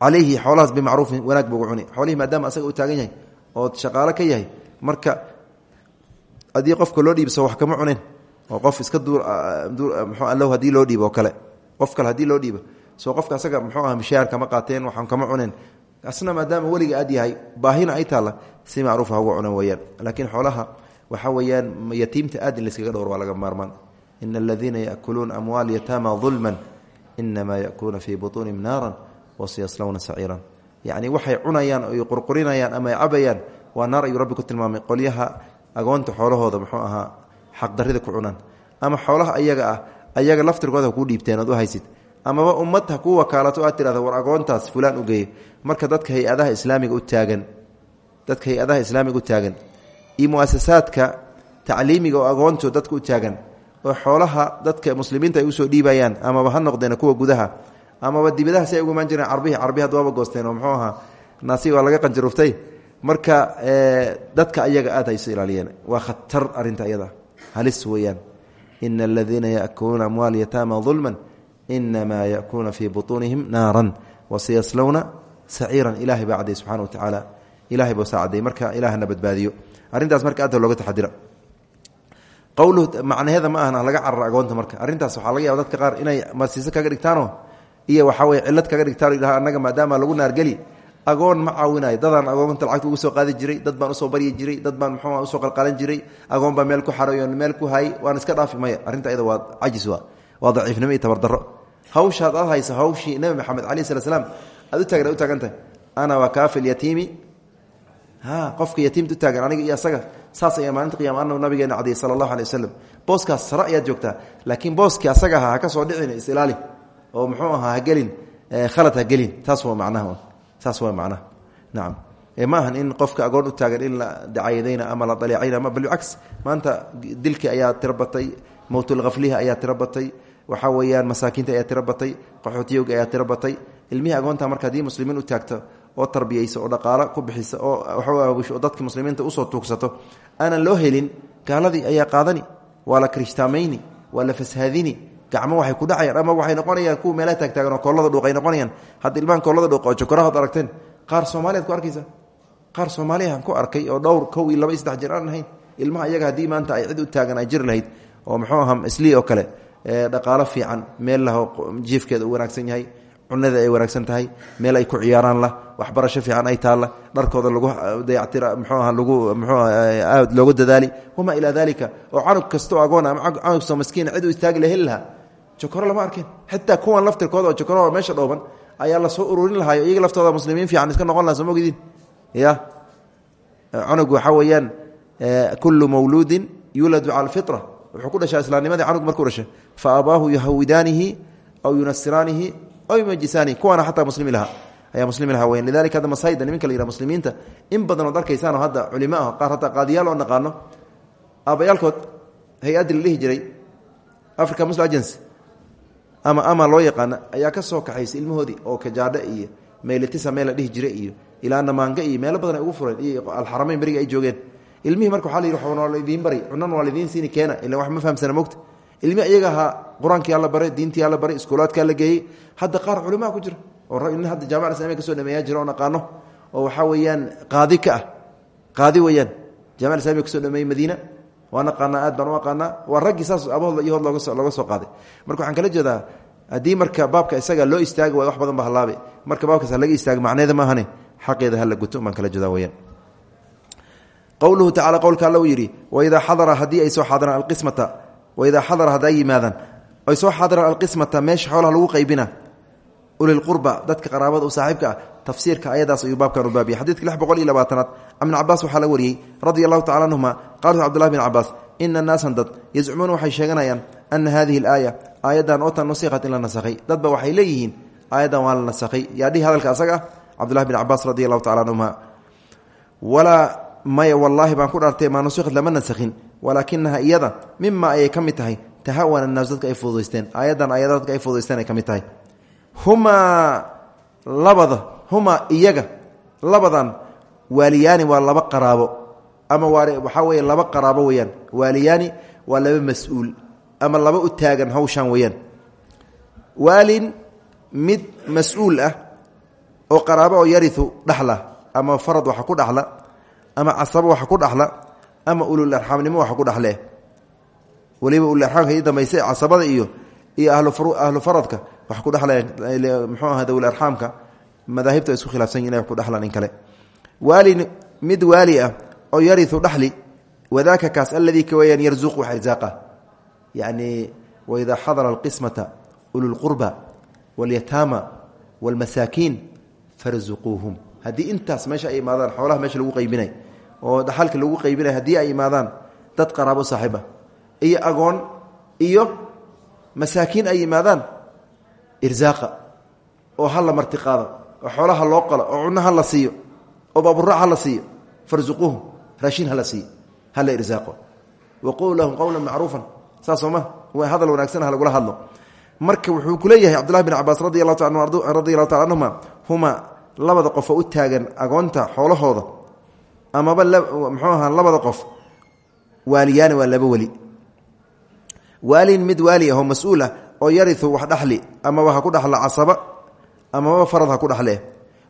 calayhi xoolahaas bimacruufin wanaag buu cuni xoolihii maadaama asaga u taagan yahay ood shaqaalo ka yahay marka haddii qofka loo dhiibso wax kama cuneen oo qof iska duurmuu haddii loo dhiibo kale. Qof kale haddii loo dhiibo. Soo qofka asaga muxuu aha mishaar kama qaateen waxaan kama cuneen asna maadaama weliga aad yahay baahina ay taalla si macruufa uga cunan weyaan laakiin xoolaha waxaa weeyaan yatiimta aad in layskaga dhowr waa laga maarmaan. Ina aladiina yakuluuna amwaal yataama dulman inamaa yakuluuna fii butuunihim naaran wasayaslawna saciiran. Yacni waxay cunayaan oy qurqurinayaan ama ay cabayaan waa naar ayuu rabbi tilmaamay. Qolyaha agoonta xoolahooda muxuu ahaa xaqdarrida ku cunaan. Ama xoolaha ayaga ah ayaga laftirkooda ha kuu dhiibteen ood u haysid. Amaba ummad ha kuu wakaalato aad tirahda war agoontaas fulaan u geeye marka dadka hay'adaha islaamiga u taagan dadka hay'adaha islaamiga u taagan iyo muasasaadka tacliimiga oo agoonto dadka u taagan oo xoolaha dadka muslimiinta ay u soo dhiibayaan amaba ha noqdeen kuwa gudaha amaba dibadaha si ay ugu imaan jireen carbihi carbihi goosteen oo muxuu ahaa naasi waa laga qanjaruuftay marka dadka ayaga aad hayso ilaaliyeen. Waa khatar arinta ayada. Halis weeyaan. Ina aladiina yakuluuna amwaal yataama dulman inamaa yakuluuna fii butuunihim naaran wasayaslowna saciiran ilahay baa cadday subxana wa tacaala ilahay baa saa cadday marka ilahna badbaadiyo arrintaas marka aad looga taxadira. Qowluhu macnaheeda ma ahna laga carara agoonta marka. Arrintaas waxaa laga yaaba dadka qaar inay marsiiso kaga dhigtaano iyo waxaa weye cilad kaga dhigtaan annaga maadaama lagu naargeli agoon ma caawinayo dadaan agoonta lacagta ugu soo qaadi jiray dad baan u soo baryi jiray dad baan muxuu u soo qalqalan jiray agoon baa meel ku xarayo meel ku hayay waan iska dhaafi maya. Arrinta waa cajis waa waa daciifnimo iyo tabardaro hawshaad aad hayso hawshii nebi maxamed alayh slat slam aad u taagan ad u taagantahay ana waa kaafil yatiimi. Ha qofka yatiimta u taagan aniga iyo asaga saas ayaa maalinta qiyama anagu nabigeena cadiyay sala allahu alay wasalam booskaas sare ayaad laakiin booskii asaga ha ka soo dhicin isilaali oo muxuu ahaa hagelin khalad hagelin taas waa macnaha saas waa macnaha. Nacam ma in qofka agoon u taagan in la dacayadayna ama la daleecayna ama bal bilcaks maanta dilkii ayaa tiro batay mowtulkhaflihi ayaa tiro batay waxaa weeyaan masaakiinta ayaa tiro batay ayaa tiro batay. Agoonta marka haddii muslimiin u taagto oo tarbiyeysa oo dhaqaalo ku bixisa oo waxaagusho oo dadka muslimiinta u soo tuugsato aanan loo helin gaaladii ayaa qaadani waa la kirishtaameyni waa la fashaadini gacmo waxay ku dhacayaan ama waxay noqonayaan kuwa meelaha taagtaagan oo koolada dhuuq ay noqonayaan. Hadda ilmahan koolada dhuuq oo aragteen qaar soomaaliyaad ku arkaysa. Qaar soomaaliyahan ku arkay oo dhowr kow iyo laba iyo saddex jir ahayn. Ilmaha iyaga haddii maanta ay cid u taagan ay jiri lahayd oo muxuu aha islii oo kale dhaqaalo fiican meel laho jiifkeeda wanaagsan yahay cunada ay wanaagsan tahay meel ay ku ciyaaraan lah waxbarasho fiican ay taalla dharkooda lagu dayactira mxuu aha lagu mxuu aad loogu dadaali. Wamaa ilaa dalika oo canug kastoo agoon ama canug kastoo maskiina cid u istaagi la jokoro lama arkeen xitaa kuwan laftirkooda oo jokoro meesha dhooban ayaa la soo ururin lahaayo iyaga laftooda muslimiin fiican iska noqon laha mogdiin ya. Cunug waxaa weeyaan kullu mawluudin yuuladu cala alfitra. Wuxuu ku dhashaa islaamnimadii canug markuu dhashay. Fa abaahu yuhawidaanihi aw yunasiraanihi aw yumajisaanihi kuwaana xataa muslimi lahaa. Ayaa muslimi lahaa weyan lidalika hadda masaayida niminka la muslimiinta in badan ood arkaysaano hadda culimo ah qaar hataa oo naqaano aabbayaalkood hay'addii jiray africa muslim agency ama ama loo yaqaana ayaa ka soo kaxaysa ilmahoodii oo kajaadhe iyo meylitisa meel la dhihi iyo ilaa namaanga iyo meelo badan ay ugu fureen iyo alxarameyn beriga ay joogeen. Ilmihii marka waa la yidhi bari cunan waa laidiin siini ila wax ma fahamsana mogta ilmihi iyaga ahaa qur'aankii alla bare diintii alla bare iskuulaadkaa la geeyey. Hadda qaar culimaa ku jira oo nin hadda jaamaca islamiya ka soo dhameeyaa jira oo naqaano oo waxaa weeyaan qaadi ka ah qaadi weeyaan. Jamaca islamiya ka soo dhameeyey madiina waa naqaanaa aad baan u waa raggii saas abahood iyo hood looga soo qaaday. Marka waxaan kala jeedaa haddii marka baabka isaga loo istaagi waay wax badan ba halaabe marka baabkaas halaga istaaga macneeda maahane xaqeeda hala guto baan kala jeedaa weyaan qowluhu tacala qowlka alla uu yidhi waidaa xadara haddii ay soo xaadiraan alqismata waidaa xadara hadday yimaadaan ay soo xaadiraan alqismata meesha xoolaha lagu qaybina ulilqurba dadka qaraabada u saaxiibka ah tafsiirka ayadaas ayuu baabkan u baabiyay xadiidka lix boqol iyo labaatanaad la wariyey radia allahu anhuma qaala cbdullahi bn cabaas ina dad yazcumuuna waxay sheeganayaan ana hadihi alaaya aayaddan oo tan nusikhat in la nasakhay. Dadba waxay leeyihiin aayaddan waa la nasakhay. Hadalka asaga ah cabdullahi bn cabaas radi anhuma walaa maya wallaahi baan ku dhaartay maa nusikhat lama nasakhin walaakinaha iyada mima ayay ka tahawana naas dadka ay fududaysteen. Aayaddan aayada ay fududaysteen ay ka humaa labada huma iyaga labadan waaliyaani waa laba qaraabo. Ama waxaa weya laba qaraabo weyaan waaliyaani waa laba mas'uul ama laba u taagan hawshan weyaan waalin mid mas'uul ah oo qaraabo oo yariu dhaxla ama farad waxa ku dhaxla ama casabo waxa ku dhaxla ama ulul arxaamnimo waxa ku dhaxle. Weliba ululaamka i dambayse casabada iyo iyo ahlu faradka wax ku dhexlayan mxuu aha dawil arxaamka madaahibta isku khilaafsan ina wax ku dhexlaan in kale. Waali mid waali ah oo yariu dhaxli wadaaka kaas aladii ka weyaan yarzuq wax irsaaqa yacni waidaa xadara alqismata ululqurba walyataama wاlmasaakiin farzuquuhum. Haddii intaas meesha ay imaadaan xoolaha meesha lagu qaybinay oo dhaxalka lagu qaybinay haddii ay imaadaan dad qaraabo saaxiiba. Iyo agoon iyo masaakiin ay yimaadaan irsaaqa oo ha la marti qaado oo xoolaha loo qalo oo cunno ha la siiyo oo baaburac ha la siiyo farsuquuhum raashin ha la siiyo ha la irsaaqo waqulu lahum qowlan macruufan saas oo ma hadal wanaagsan ha lagula hadlo. Marka wuxuu ku leeyahay cabdullahi bin cabaas radi allahu taala anhuma huma labada qof u taagan agoonta xoolahooda amaba mxuu ahaa labada qof waaliyaani waa laba weli mid waali ah oo yariu wax dhaxli amaba ha ku dhaxlo casaba amaba farad ha ku dhaxle.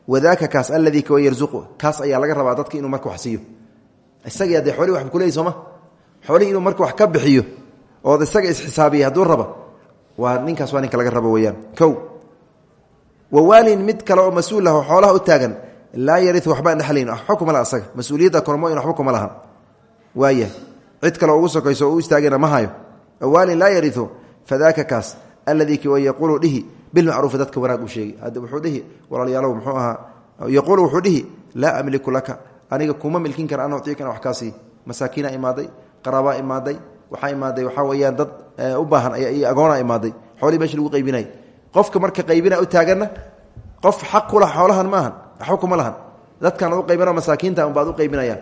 Wadaaka kaas aladii kawa yarzuqu kaas ayaa laga rabaa dadka inuu marka wax siiyo. Isagii adee xoolihii waxba kuleeyi sooma xoolihii inuu marka wax ka bixiyo ood isaga isxisaabiya hadduu raba waa ninkaas waa ninka laga rabo weyaan kow wa waalin mid kale oo mas'uul ah oo xoolaha u taagan laa yariu waxbaan dhexlayn waxba kuma laha asaga mas'uuliyadda kormo in waxba kuma lahan waaya cid kale ugu sokayso oo u istaagana ma hayo. Waalin fadaaka kaas aladii kiwa yaquulu dhihi bilmacruufi dadka wanaag u sheegi wuxuu dhihi walaalayaalow muxuu ahaa yaquulu wuxuu dhihi laa amliku laka. Aniga kuma milkin kara an uctiikan wax kaa sii masaakiina imaaday qaraabaa imaaday waxaa imaaday waxaa weyaan dad u baahan agoona imaaday. Xoolihii meesha lagu qaybinay qofka marka qaybina u taaganna qof xaq kula xoolahan maahan waxba kuma lahan. Dadkan u qaybina masaakiinta unbaad u qaybinayaan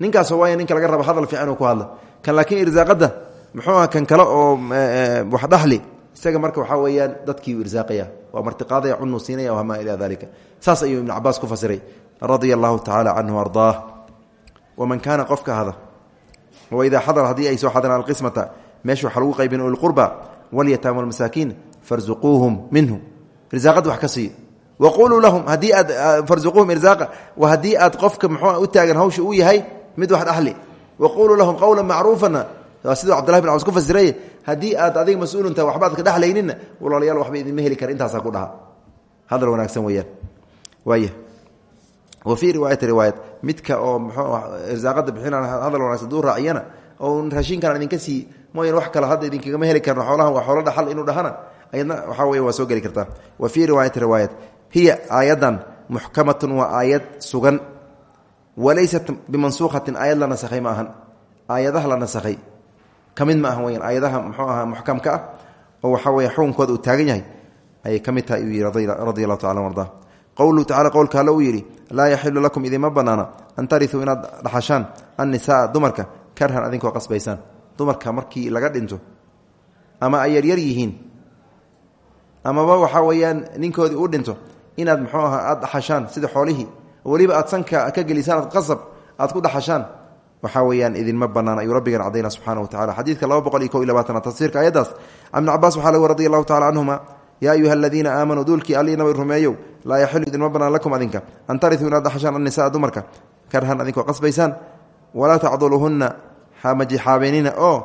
ninkaasoo waaya ninka laga raba hadal fiican uu ku hadla kan laakiin irsaaqada muxuu aha kan kale oo wax dhaxli isaga marka waxaa weeyaan dadkii u irsaaqaya. Waa martiqaadaya cunuu siinaya wamaa ilaa dalika saas ayuu ibnu cabaas ku fasiray. Radia allahu tacaala canhu ardaah. Waman kaana qofka ahada waidaa xadara haddii ay soo xadaraan alqismata meesha waxaa lagu qaybin ulqurba walyataama walmasaakiin farzuquuhum minhu. Irsaaqada wax ka siiyo waquluu lahum haddii aad farzuquuhum irsaaqa wa haddii aad qofka muxuu u taagan hawsha uu yahay mid wax dhaxli waquluu lahum qowla macruufana siduu cbdullahi bin cabas ku fasiray haddii aad adiga mas'uulunta waxbaad ka dhexlaynina walaalayaal waxba idinma heli kara intaasaa ku dhaha hadal wanaagsan weyaan waaya wa fii riwaayat midka oo mxuu irsaaqada bixinaan hadal wanagsan duu raaciyana oo raashinkan idinka sii mooyan wax kale hadda idinkagama heli karno xoolahan waa xoolo dhaxal inuu dhahana ayadna waxaa weya waa soo geli kartaa. Wa fii riwaayat hiya aayadan muxkamatun waa aayad sugan walaysat bimansuukhatin aayad la nasakhay ma ahan aayadaha la nasakhay ka mid ma aha weyaan aayadaha muxuu ahaa ah oo waxaa weya xukunkooda uu taagan yahay ayay ka tahay uu yihi radi allahu tacala arda qowluhu tacala qowlka alle uu yidhi laa yaxilu lakum idima banaana an tarituu inaad dhaxashaan annisaaa dumarka karhan adinkoo qasbaysaan dumarka markii laga dhinto ama ay yaryar yihiin amaba waxaa weeyaan ninkoodii u dhinto inaad muxuu ahaa aada dhaxashaan sida xoolihii weliba aad sanka ka gelisaan aad qasab aad ku dhaxashaan waxaa weyaan idinma banaan ayuu rabbigan cadayna subxana wa tacala xadiidka laba boqol iyo ko iyo labaatanaad tafsiirka ayaddaas ibn cabaas waxaa lagu radi allahu tacala canhuma yaa ayuha aladiina aamanuu duulkii allii nabay rumeeyow laa yaxilu idinma banaan lakum adinka an tarituu inaad dhaxashaan annisaa dumarka karhan adinkoo qasbaysaan walaa tacduluhunna ha majixaabenina oo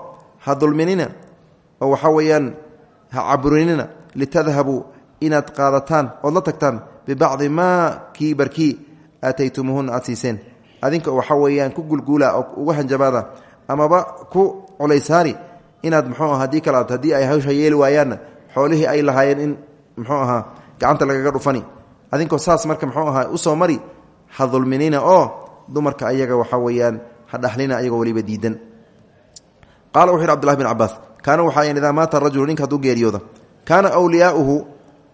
ha dulminina oo waxaa weeyaan ha caburinina litadhabuu inaad qaadataan ood la tagtaan bibacdi maa kii barkii aataytumuuhunna aad siiseen adinka waxaa weeyaan ku gulguula oo uga hanjabaada amaba ku culaysaani inaad muxuu aha haddii kale aad haddii ay hawsha yeeli waayaanna xoolihii ay lahaayeen in muxuu ahaa gacanta lagaga dhufani. Adinkoo saas marka muxuu ahaa u soo mari ha dulminina oo dumarka ayaga waxaa weeyaan ha dhaxlina ayagoo weliba diidan. Qaala wuxu cbdullahi bin cabaas kaana waxaa idaa maata rajulu ninka hadduu geeriyooda. Kaana wliyaauhu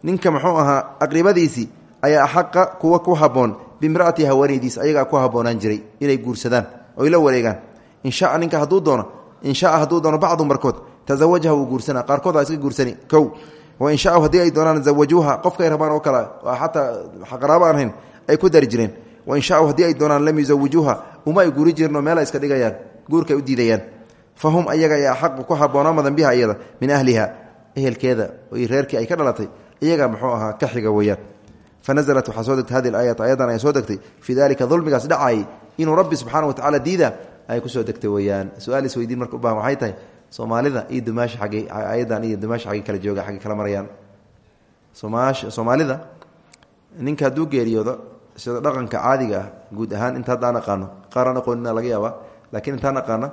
ninka muxuu ahaa aqribadiisii ayaa axaqa kuwa ku haboon bimraati haweenaydiis ayagaa ku haboonaan jiray inay guursadaan oy la wareegaan. Inshaa ninka hadduu doono inshaa hadduu doono bacdu markood tazawajaha wuu guursana qaarkood aa iska guursani kow. Wain shaau haddii ay doonaan zawajuuha qofkaay rabaan oo kale xataa qaraabo aan ay ku dari jireen. Wain shaau haddii ay doonaan lam yuzawijuuha uma ay guuri jirno meel iska dhigayaan guurka u diidayaan. Fa ayaga ayaa xaqu ku haboonaa madan biha iyada min ahliha ehelkeeda reerkii ay ka dhalatay iyaga muxuu ahaa ka xiga weeyaan fanaزlat waxaa soo degtay hadi aayat ayadan ay soo degtay fii dalika dulmigaas dhacayay inuu rabbi subxaana watacala diida ay ku soo degtay weeyaan su'aal isweydiin marka u baahan waxay tahay soomaalida iyo dumaasha aggey ayadan iyo dumaasha xaggey kala jooga xaggey kala marayaan soomaalida ninka hadduu geeriyoodo sida dhaqanka caadiga ah guud ahaan inta haddaan aqaano qaaraan aqoonina laga yaaba laakiin intaan aqaana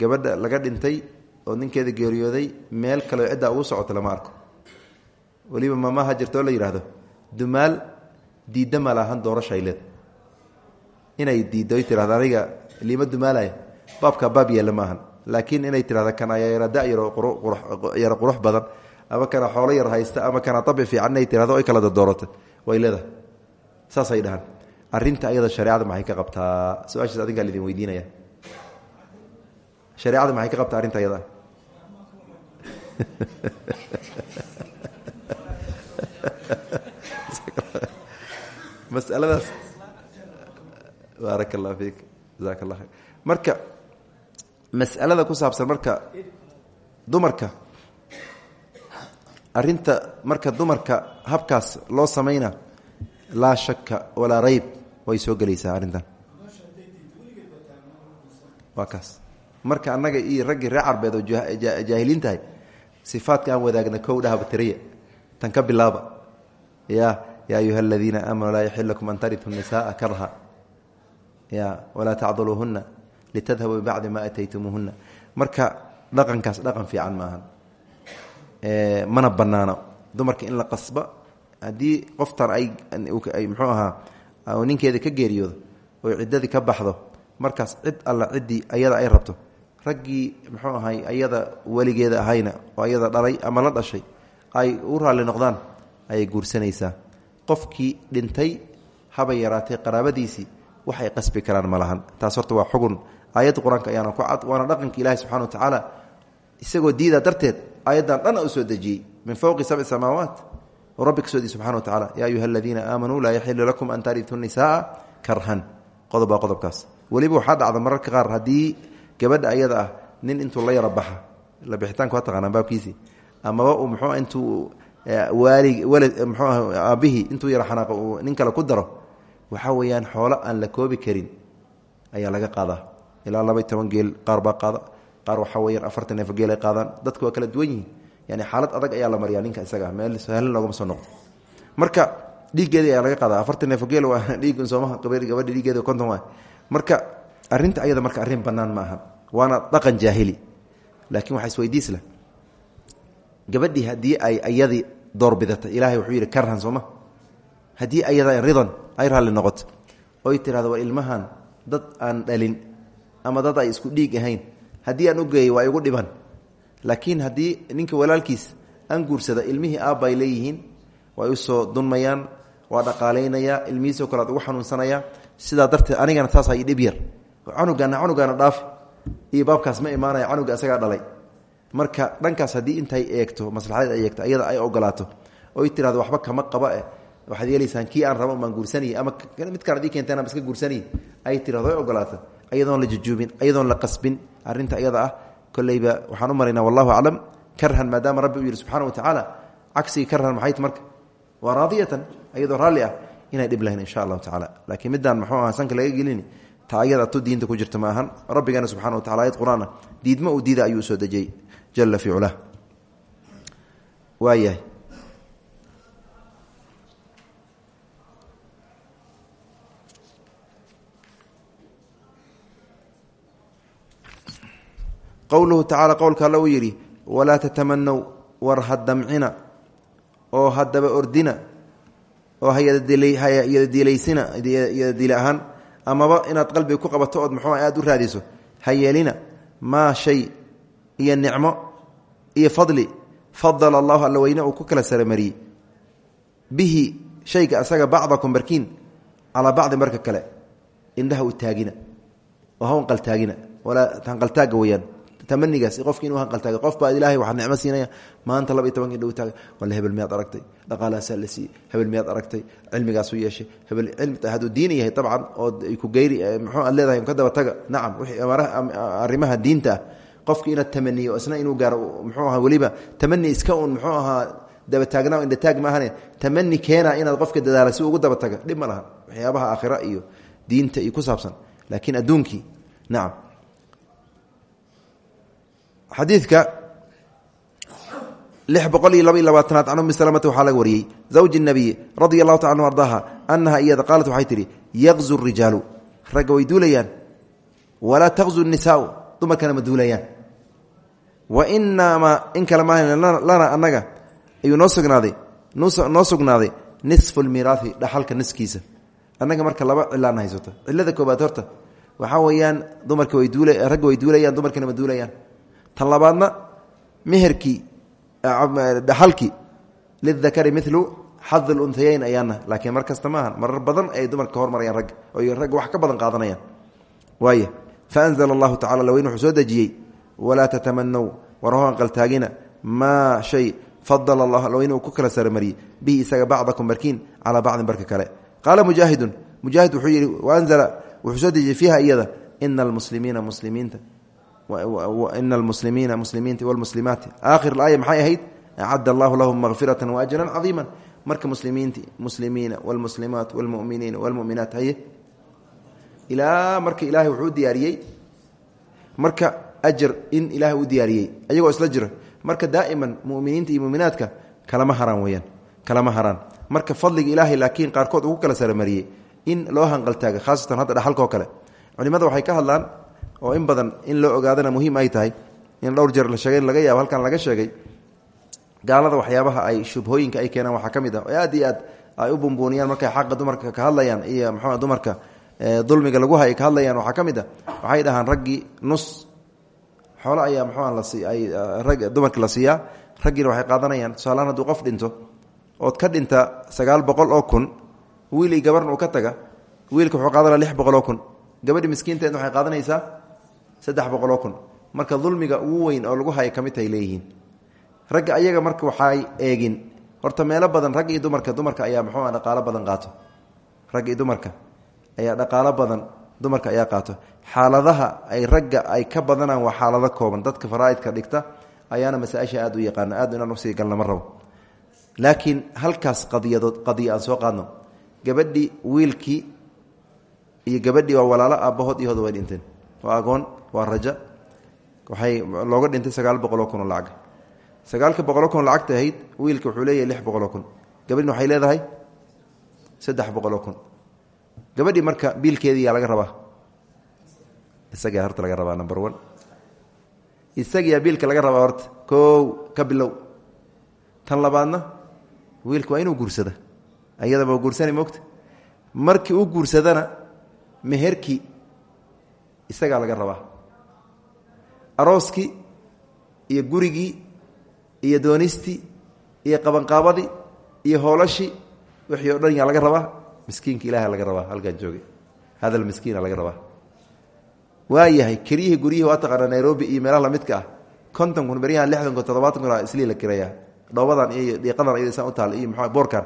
gabadha laga dhintay oo ninkeeda geeriyooday meel kaleo ciddaa ugu socoto dumaal diidda ma lahan doorashayleed inay diiddo y tirahdo aniga liima dumaalaya baabka baab yeella maahan laakiin inay tirahdo kana yara dayaro yaro qurux badan. Ama kana xoolo yar haysta ama kana abci fiican inay tirahdo ay kala dadoorata way leedahay. Saasay dhahaan. Arinta ayada shareecada maxay ka qabtaa? Su'aashaas adinkaa lidin weydiinaya. Shareecada maxay ka qabtaa arrinta ayada (laughs) masaladaas baarak allah fiik. Jazaak allah khayr. Marka mas'alada ku saabsan marka dumarka. Arinta marka dumarka habkaas loo samayna laa shaka walaa rayb way soo gelaysaa arrintan. Waa kaas. Marka annaga iyo raggii reer carbeed oo jaahiliin tahay sifaadka aan wadaagna kow dhahaba tiriya tan ka bilaaba. Ya ya ayuha aladiina aamanuu laa yaxil lakum an tarituu nisaaa karha ya walaa tacduluuhuna litadhabuu bibacdi ma ataytumuuhuna marka dhaqankaas dhaqan fiican maahan mana banaano dumarka in la qasba haddii qoftan ay muxuu ahaa ninkeeda ka geeriyoodo oo ciddadii ka baxdo markaas cid alla ciddii ayada ay rabto raggii muxuu ahay ayada weligeeda ahayna oo ayada dhalay ama la dhashay ay u raalli noqdaan ayay guursanaysaa qofkii dhintay habay yaraatay qaraabadiisii waxay qasbi karaan ma lahan taas horta waa xugun. Aayadda qur'aanka ayaana ku cad waana dhaqanka ilaahi subxana wa tacaala isagoo diidaa darteed aayaddan dhan u soo dejiyey min fowqi sabci samaawaat. Rabbi ka soo diy subxana wa tacala yaa ayuha aladiina aamanuu laa yaxilu lakum an tarituu nisaaa karhan. Qodob baa qodobkaas. Weliba waxaa dhacda mararka qaar haddii gabadha ayada ah nin intuu la yaro baxa la bixitaanka waa taqaanaa baabkiisii amaba uu muxuu intuu waali walad muxuu ah aabbihii intuu yaro xanaaqo uu nin kale ku daro waxaa weeyaan xoolo aan la koobi karin ayaa laga qaadaa. Ilaa laba iyo toban geel qaar baa qaada qaar waxaa weyaan afartan neef geel ay qaadaan. Dadku waa kala duwan yihiin. Yani xaalad adag ayaa la mariyaa ninka isaga meel sahlan loogama soo noqdo marka dhiiggeedii ayaa laga qaada afartan neef geel waa (laughs) dhiig soomaha gabadha dhiiggeeda konton waay marka arrinta ayada marka arrin bannaan ma aha. Waana dhaqan jaahili. Laakiin waxaa isweydiis gabadhii haddii ay ayadii doorbidatay ilaahay wuxuu yidhi karhan sooma. Haddii ayada ridan ay raalli noqoto oy tirahdo war ilmahan dad aan dhalin ama dad ay isku dhiig ahayn. Haddii aan u geeyay waa igu dhiban. Laakiin haddii ninka walaalkiis aan guursada ilmihii aabbaay leeyihiin way u soo dunmayaan waa dhaqaalaynayaa ilmihiisoo kale ad ugu xanuunsanayaa sidaa darteed anigana taas hay dhib yar. Canugaana canugaana dhaafi iyo baabkaas ma imaanaya canuga isagaa dhalay marka dhankaas haddii intay eegto maslaxadeed ay eegto iyada ay ogolaato oy tirahdo waxba kama qaba eh waxaad yeelaysaan kii aan rabo maan guursanayay ama midkaan adii keenteen ama ay tirahdo ay ogolaato ayadoon la jujuubin ayadoon la qasbin arrinta iyada ah koleyba waxaan u maraynaa wallahu aclam karhan maadaama rabbi uu yidhi wa tacaala cagsigii karhan maxayt marka waa raadiyatan ayadoo raalli ah inay dhib insha allahu tacala laakiin midaan muxuu aha sanka laga gelini ta ayada tu diinta ku jirta ma ahan rabbigana subxana wa tacala ayad qur'aan diidma uu diida ayuu u soo dejiyey jala fii culah waayahay qowluhu tacaala qowlka alla uu yidhi walaa tatamanow war ha damcina oo haddaba ordina oo hayadadiilaysina yadadiile ahaan amaba inaad qalbiga ku qabato ood muxuu aad u raadiso ha yeelina maa shay iyo nicmo iyo fadli fadala allahu alla weyne ku kala saramariyey bihi shayga asaga bacdakum barkiin calaa bacdi marka kale indhaha u taagina oo ha unqaltaagina walaa hanqaltaagga weyaan tamanigaas qofki inuu hanqaltaaga qof baa ilaahay waxaa nicmo siinaya maanta laba iyo tobanka indhow taaga. Walla hebel miyaad aragtay dhaqaalahaasaa la hebel miyaad aragtay cilmigaasuu yeeshay hebel cilmi hadduu diini yahay dabcan oo ku geyri muxuu aad ka daba taga. Nacam wixii arrimaha diinta ah qofki inaad tamaniyo isna inuu gaaro muxuu ahaa weliba tamani iska un muxuu ahaa dabataagna indhataag maahane. Tamani keena inaad qofka dadaala si ugu dabataga dhib ma laha. Waxyaabaha aakhira iyo diinta iyo ku saabsan. Laakiin adduunkii nacam xadiidka lix boqol iyo laba iyo labaatanaad can umi salamata waxaa laga wariyey. Zawji nabiy radia allahu taala anhu ardaaha anaha iyada qaalat waxay tihi yaqzu rijaalu. Ragga way duulayaan. Walaa taqzu nisaau dumarkana ma duulayaan wa inamaa in kale maaha lana anaga ayuu noo sugnaaday. Noo sugnaaday nisfu lmiraai dhaxalka niskiisa. Annaga marka laba cilaana haysato. Cilada koobaad horta waxaa weeyaan dumarka way duula ragga way duulayaan dumarkana ma duulayaan. Tan labaadna meherkii dhaxalkii lidakari milu xadi lunhayeyn ayaana. Laakiin mar kasta marar badan ay dumarka ka hormarayaan ragga oy ragga wax ka badan qaadanayaan. Waay faanzla allahu tacala laweyn wuxuu soo walaa tatamanow warhoan qaltaagina maa shay fadala allah laweyn uu ku kala saramariyey bihi isaga bacdakum barkiin calaa bacdin barka kale. Qaala mujaahidun mujaahid wuxuu yidhi waanzla wuxuu soo dejiyey fiiha iyada ina almuslimiina muslimiinta ina almuslimiina muslimiinta wlmuslimaati aakhir aaya maxay ahayd? Acadda allahu lahum makfirata waajran cadiima marka muslimiinti muslimiina wlmuslimaat wlmuminiina wlmuminaat haye. Ilaa marka ilaahay wuxuu diyaariyey marka ajar in ilaahay u diyaariyey ayagoo isla jira. Marka daa'iman muminiinta iyo muminaadka kalama haraan weyaan kalama haraan. Marka fadliga ilaahay laakiin qaarkood ugu kala saramariyey in loo hanqaltaaga khaasatan hadda dhaxalkao kale. Culimada waxay ka hadlaan oo in badan in loo ogaadana muhiim ay tahay in dhowr jeer la sheegay in laga yaabo halkan laga sheegay gaalada waxyaabaha ay shubhooyinka ay keenaan waxaa ka mid ah. Oo aad iyo aad ay u bumbuuniyaan markay xaqa dumarka ka hadlayaan iyo mxuu dumarka dulmiga lagu hay ka hadlayaan waxaa ka mid a waxay dhahaan raggii nus xoolo ayaa ay rag dumarka la siiyaa. Raggiina waxay qaadanayaan tusaalahaan hadduu qof dhinto ood ka dhinta sagaal boqol oo kun wiil iyo gabarna uu ka taga wiilka wuxuu qaadanaya lix oo kun. Gabadhi miskiinteed waxay qaadanaysaa saddex oo kun. Marka dulmiga ugu weyn oo lagu haya ka mid tahay leeyihiin. Ragga ayaga marka waxay eegin horta meelo badan rag iyo dumarka dumarka ayaa muxuua dhaqaalo badan qaato. Rag iyo dumarka ayaa dhaqaalo badan dumarka ayaa qaato. Xaaladaha ay ragga ay ka badanaan waa xaalado kooban. Dadka faraaidka dhigta ayaana masaaisha aad u yaqaana. Aad inaan u sii galna ma rabo. Laakiin halkaas qadiyadood qadiya aan soo qaadno gabadhii wiilkii iyo gabadhii waa walaalo aabbahood iyo hooda way dhinteen. Waa agoon waa raja. Waxay looga dhintay sagaal boqoloo kun oo lacag. Sagaalka boqoloo kun lacagta ahayd wiilka wuxuu leeyahay lix boqoloo kun. Gabadhina waxay leedahay saddex boqoloo kun gabadhii marka biilkeediiyaa laga rabaa? Isagaa horta laga rabaa number one. Isagiyaa biilka laga rabaa horta? Koow ka bilow. Tan labaadna wiilka waa inuu guursada. Ayadaba guursani mogta markii uu guursadana meherkii isagaa laga rabaa. Arooskii iyo gurigii iyo doonistii iyo qabanqaabadii iyo hoolashii wixii o dhan yaa laga rabaa miskiinka ilaha laga rabaa halkaan joogay hadal miskiina laga rabaa. Waayahay keryihii guryihii waa taqaana nairobi iyo meelaha lamidka ah konton kun beryahan lixdan kun toddobaatan kun la kiraya dhoobadan iyo dhiiqadan iyada saan u taal iyo mxua boorkan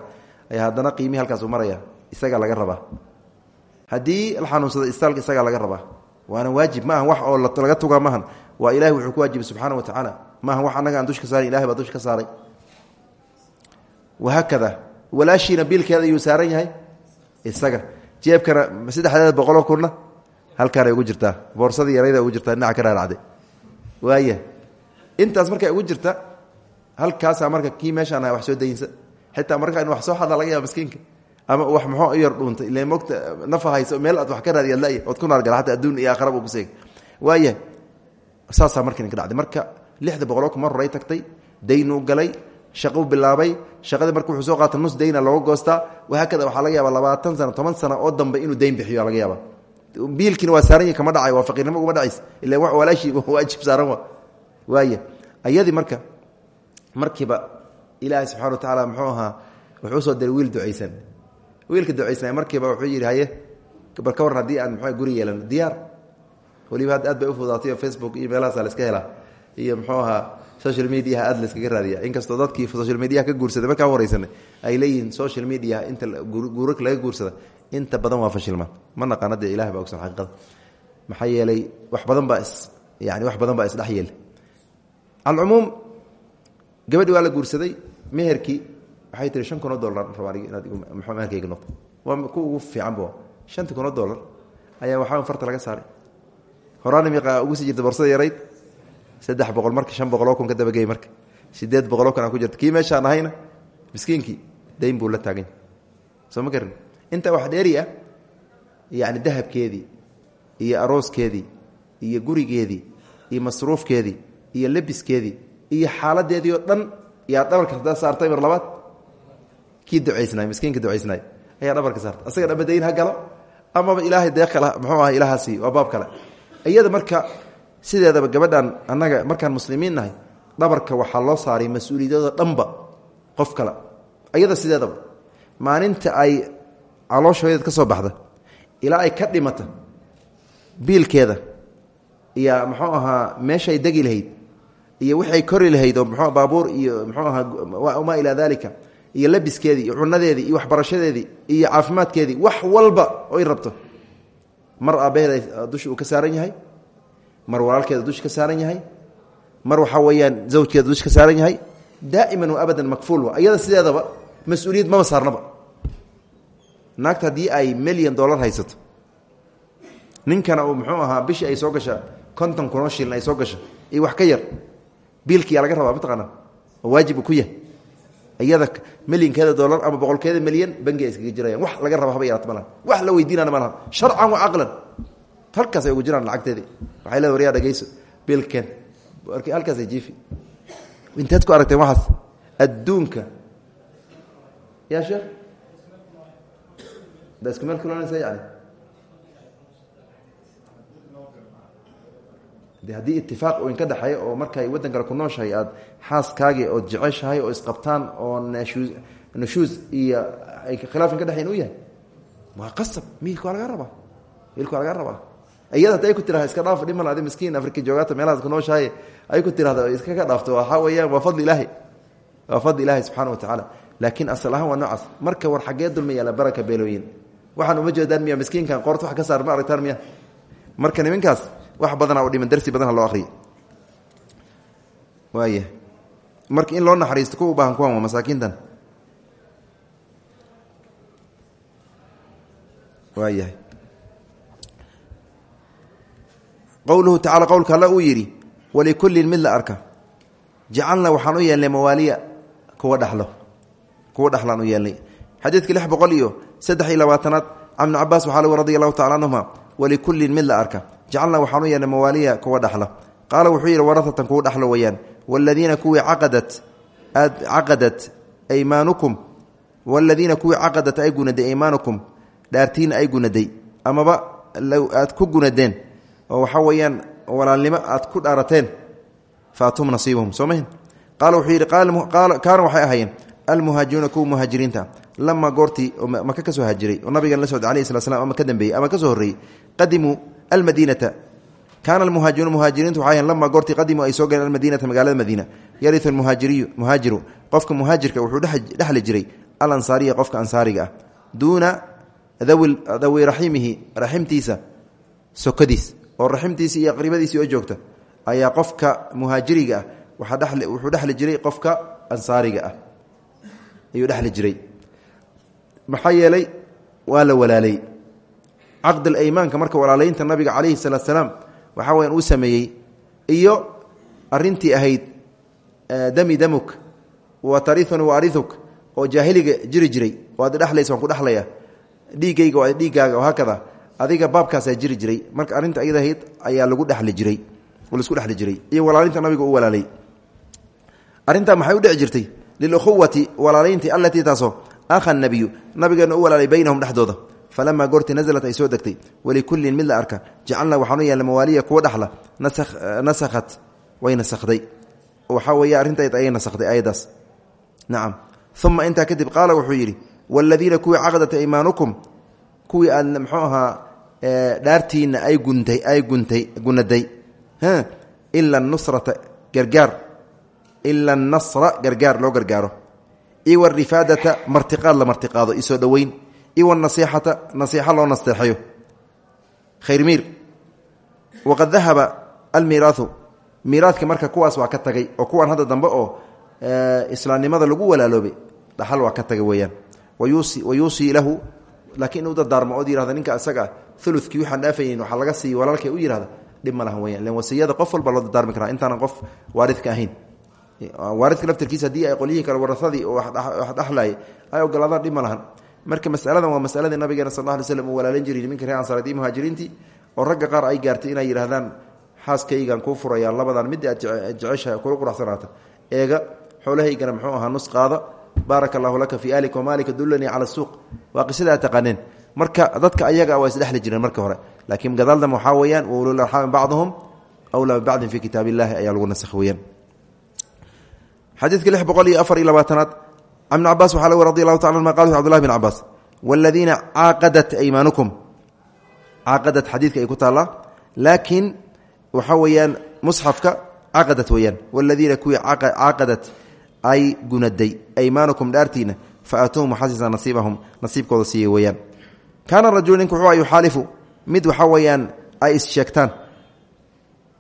ayaa haddana qiimihii halkaas u maraya. Isagaa laga rabaa. Haddii la istaalka isagaa laga rabaa. Waana waajib. Maaha wax oo laga tugaa maahan waa ilahi wuxuu ku waajibay subxaana wa tacaala. Maaha wax annaga aan dush ka saaray ilahay baa dush ka saaray wahaakada walaashiina biilkeeda ayuu saaran yahay isaga. Jeebkana saddexdeeda boqoloo kunna halkaanay ugu jirtaa boorsadii yarayda ugu jirtaa dhinaca ka raaracday waaya intaas markay ugu jirta halkaasaa marka kii meeshaan wax soo dayinsa xitaa marka in wax soo xada laga yaaba miskiinka. Ama wax muxuu yar dhuuntay. Ile mogta nafa meel aad wax ka raadiyaad laya ood ku naargala xataa adduun iyo aakhiraba uu kuseeg waaya saasaa marka ninka dhacday. Marka lixda boqoloo kun mar horay tagtay daynuu galay shaquu bilaabay shaqadii marka wuxuu soo qaata nus dayna looga goostaa wahaakada waxaa laga yaaba labaatan sano toban sano oo dambe inuu dayn bixiyo laga yaaba biilkiina waa saaran kama dhacay waa faqiirnimo ugama dhacays ila walaashii waajib saaran wa waaya ayadii marka markiiba ilaahay subxana wa tacaala muxuu ahaa wuxuu u soo diray wiil ducaysan. Wiilka ducaysana markiiba wuxuu yidhi haye bal ka warran haddii aan muxuu guri yeelano diyaar. Waliba aad bay ufudaatay facebook iyo meelahaasa laska helaa. Iyo muxuu ahaa social mediaha aad layskaga raadiya. Inkastoo dadkii social mediaha ka guursaday markaa wareysanay ay leeyihiin social mediaha inta guurag laga guursada inta badan waa fashilmaan ma naqaana dee ilahay baa ogsan xaqiiqada. Maxaa yeelay wax badan baa is yani wax badan baa isdhex yeelay. Alcumuum gabadhi waa la guursaday meherkii waxay tihi shan kun oo dollar rabaa inaad mxuu meherkayga noqdo. Waa ku ugu fiicanba shanta kun oo dollar ayaa waxaa farta laga saaray. Horaana miiqa ugu sii jirta borsada yarayd saddex boqol marka shan boqoloo kun ka dabagey marka. Sideed boqoloo kun aan ku jirta. Kii meeshaan ahayna? Miskiinkii. Dayn buu la taagany soo ma garan intaa wax dheeri ah yacni dahabkeedii iyo arooskeedii iyo gurigeedii iyo masruufkeedii iyo labiskeedii iyo xaaladeedii oo dhan yaa dhabarka hadaa saartay mar labaad? Kii ducaysnaay miskiinka ducaysnaay ayaa dhabarka saartay. Asaga dhamba dayn ha galo? Amaba ilaahay deeq kale muxuu aha ilaahaasi waa baab kale. Iyada marka sideedaba gabadhan annaga markaan muslimiin nahay dhabarka waxaa loo saaray mas'uuliyadooda dhanba qof kale. Iyada sideedaba maalinta ay calooshoodeed ka soo baxda ilaa ay ka dhimata biilkeeda iyo muxuu ahaa meeshaay degi lahayd iyo waxay kori lahayd oo mxuu baabuur iyo muxuu ahaa wamaa ilaa dalika iyo labiskeedii iyo cunadeedii iyo waxbarashadeedii iyo caafimaadkeedii wax walba oy rabto. Mar aabbaheeda dusha uu ka saaran yahay mar walaalkeeda dusha ka saaran yahay? Mar waxaa weeyaan zawjkeeda dusha ka saaran yahay? Daa'iman wa abadan makfuul iyada sideedaba mas'uuliyad maba saarnaba. Naagta haddii ay milyan dollar haysato ninkana uu muxuu ahaa bishii ay soo gasha konton kunoo shilin ay soo gasha iyo wax ka yar biilkiyaa laga rabaa mataqaana oo waajib uu ku yahay. Iyada milyankeeda dollar ama boqolkeeda milyan bangi ay iskaga jirayaan. Wax laga raba haba yaraata malaha wax la weydiinana malaha sharcan wa caqlan halkaas ay ugu jiraan lacagteedii. Waxay leeda waryaa dhegeyso biilkeen halkaasay jiifi inteed ku aragteen waxaas. Adduunka. Yaa sheekh? Da isku meel kulanaysa yani de haddii itifaaq weyn ka dhexeeya oo markay waddan kale ku nooshahay aad xaaskaagii ood jeceshahay oo isqabtaan oo nshuu nushuus iyo ay khilaafin ka dhexeyn u yahay? Waa qasab. Miilka waa laga rabaa miilka waa iyada haddi ay ku tirahda iska dhaaf dhimal adi miskiin afrika joogaata meelahaas ku nooshahay. Ay ku tirahda iskaga dhaafto waxaa weeyaan waa fadli ilaahi waa fadli ilaahi subxana wa tacaala. Laakiin asal ahaan waa marka war xaggee dulma yaalla baraka beelooyin. Waxaan uma jeedaan miya miskiinkan qoorta wax ka saar ma aragtaan miya? Marka niminkaas wax badana dhiman darsi badan loo ariy waaya marka in loo naxariisto ku u baahan kuwan waa masaakiintan. Waayahay qowluhu tacala qowlka alla uu yidhi walikullin mid la arka. Jacalna waxaan u yeelnay mawaaliya kuwa dhexlo kuwa dhexlaan u yeelnay xadiidka lix boqol iyo saddex iyo labaatanaad ibni cabaas waxaa lg radi allahu tacala canhuma walikullin mid la arka. Jacalnaa waxaan u yeelnay mawaaliya kuwa dhexla qaala wuxuu yidhi warahatan kuwa dhexlo weyaan wladiina kuwii caqadat aad caqadat aymaanukum waladiina kuwii caqadat ay gunaday aymaanukum dhaartiina ay gunaday amaba aad ku gunadeen oo waxaa weeyaan walaalnimo aad ku dhaarateen faatum nasiibahum soo mahin qaala wuxuu yidhi kaana waxay ahaayeen almuhaajiruuna kuwa muhaajiriinta lamaa goortii maka ka soo haajiray oo nabigan la socda alayh slat ama ka dambeeyey ama ka soo horreeyey qadimuu almadiinata kaana almuhaajiruuna muhaajiriintu waxay ahayen lamaa goortii qadimuu ay soo galeen almadiinata magaalada madiina yariu almuhaajiriyu muhaajiru qofka muhaajirka wuxuu dhexli jiray alansaariya qofka ansaariga ah duuna dawi raximihi raximtiisa sokadiis oo raximtiisi iyo qariibadiisii oo joogta ayaa qofka muhaajiriga ah wuxuu dhexli jiray qofka ansaariga ah. Ayuu dhexli jiray. Maxaa yeelay waa la walaalay. Caqd alaymaanka marka walaalaynta nabiga calayhi salaam waxaa weyaan uu sameeyey iyo arintii ahayd dami damuk wa tariuni wa ariuk oo jaahiliga jiri jiray. Oo ad dhexlaysa waan ku dhexlaya dhiiggayga oo dhiiggaaga oo haakada adiga baabkaasaa jiri jiray. Marka arrinta ayada ahayd ayaa lagu dhexli jiray. Laisku dhexli jiray. Iyo walaalinta nabiga u walaalay. Arrintaa maxay u dhici jirtay? Lilukhuwati walaalayntii allatii taasoo akha nabiyu nabigeena u walaalay baynahum dhexdooda. Falamaa goortii nasalat ay soo degtay. Walikullin mid la arka. Jacalnaa waxaanu yeelna mawaaliya kuwa dhexla nasakhat way nasakday waxaa weeye arrintayd ayay nasakday ayadaas nacam uma intaa kadib qaala wuxuu yidhi waaladiina kuwii caqdat aymaanukum kuwii aad muxuu ahaa dhaartiina ay guntay ay guntay gunaday. Ila nusrata gargaar ila nasra gargaar loo gargaaro. Iwa rifaadata martiqaad la martiqaado isoo dhoweyn iwa nasiixata nasiixa loo nasteexayo. Khayrmiir. Waqad dahaba almiiraau miiraadka marka kuwaas waa ka tagay oo kuwaan hadda dambe oo islaamnimada lagu walaaloobay dhaxal waa ka tagay weeyaan. Wayuusii lahu laakiin inuu dardaarmo ood yihahda ninka isaga ulukii waxaan dhaafaynin waxaa laga siiy walaalkay u yihahda dhib ma lahan weyan lan wasiyada qof walba loo dardaarmi karaa. Intaanan qof waaridka ahayn. Waaridka laftarkiisa haddii ay qolyihii kale warasadii wax dhexlayay ay ogolaadaan dhib ma lahan. Marka masaladan waa masaladii nabigeena sal alla alay slam uu walaalan jiray niminka reer muhaajiriintii oo ragga qaar ay gaartay inay yidhahdaan xaaskaygan kuu furayaan labadan midda aad jeceshahay kula quraxsanaata. Eega xoolahaygana muxuu ahaa nus qaada baaraka allahu laka fii ahlika wamaalika dullanii cala suuq. Waa qisada taqaaneen. Marka dadka ayaga waa isdhexli jireen marka hore. Laakiin gadaaldan waxaa weeyaan ululaarxaami bacduhum awlaa bibacdin fii kitaab illahi ayaa lagu nasakh weyaan xadiidka lix boqol iyo afar iyo labaatanaad can ibn cabaas waxaa lagu radi allahu taala anma qal cbdullahi bn cabaas waaladiina caaqadat aymaanukum caaqadat xadiidka ay ku taallaa laakiin waxaa weeyaan musxafka caqadat weeyaan. Waladiina kuwii caaqadat ay gunaday aymaanukum dhaartiina fa aatuuhum waxasisa nasiibahum nasiibkooda siiya weeyaan. Kaana rajulu ninku wuxuu yuxaalifu mid waxaa weeyaan ay issheegtaan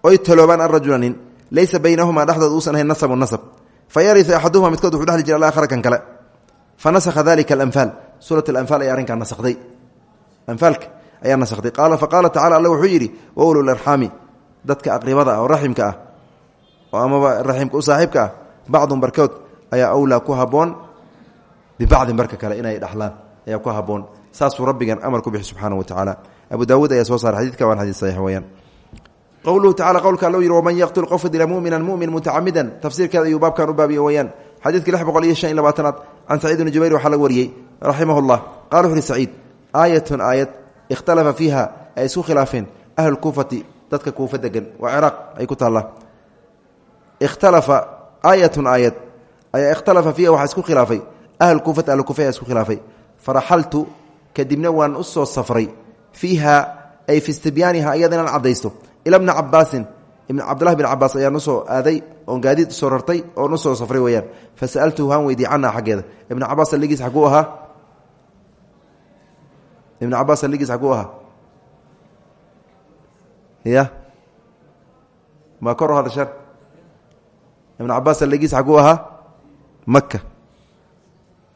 oy taloobaan nin laysa baynahumaa dhexdood uusan ahayn nasabun nasab. Fa yariu axaduhuma midkood wuxuu dhexli jira alaakhara kan kale. Fa nasakha dalika alanfaal suurat alanfaal ayaa arrinkaa nasakday. Anfaalka ayaa nasakday. Qaala faqaala tacala alla wuxuu wa ulul arxaami dadka aqribada ah oo raximka ah oo amaba bacdun barkood ayaa awlaa ku haboon bibacdin barka kale inay dhaxlaan ayaa ku haboon. Saasuu rabbigan amar ku bixi subxaana wa tacaala. Abu daawuud ayaa soo saaray xadidka waan xadiis saxiix weyaan qowluhu tacala qowlka allo yidhi waman yaqtul qofka dila muminan mumin mutacamidan tafsiirkeeda ayuu baabkan u baabiye weyaan xadiidka lix boqol iyo shan iyo labaatanaad can saciid bni jubayr waxaa laga wariyey raximah llah qala wuxu uhi saciid aayatun aayad ikhtalafa fiiha ay isku khilaafeen. Ahlulkuufati dadka kuufa degan waa ciraaq ay ku taallaa ikhtalafa aayatun aayad. Ayaa ikhtalafa fiiha waxaa isku khilaafay. Ahlulkuufati ahlkuufa ayaa isku khilaafay. Faraxaltu kadibna waan u soo safray. Fiiha ay fi istibyaaniha iyada inaan caddaysto. Ila bni cabaasin ibn cabdillahi bin cabaas ayaan u soo aaday oon gaadiid u soo rartay oon u soo safray weyaan fa sa'altuhu waan weydiye canha xaggeeda. Ibn cabaas saligiis xaguu ahaa. Ibn cabaas saligiis xaguu ahaa. Ya ma kor u hadashaan ibn cabaas saligiis xaguu ahaa maka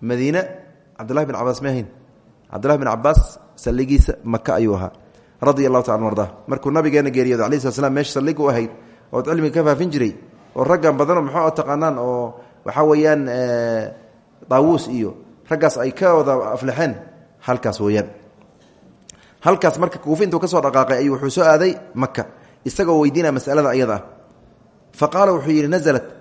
madiine cabdullahi bin cabaas ma ahayn. Cabdullahi bin cabaas saligiisa maka ayuu ahaa. Radia allahu taala arda markuu nabigeena geeriyooda alai slat slam saldhig u ahayd ood cilmiga ka faafin jiray oo raggan badanoo muxuu taqaanaan oo waxaa weeyaan daawuus iyo raggaas ay ka wada aflexeen halkaas weeyaan. Halkaas marka kuufi intuu dhaqaaqay ayuu wuxuu soo aaday maka isagoo weydiinaya masalada ayada ah. Wuxuu yidhi naزlat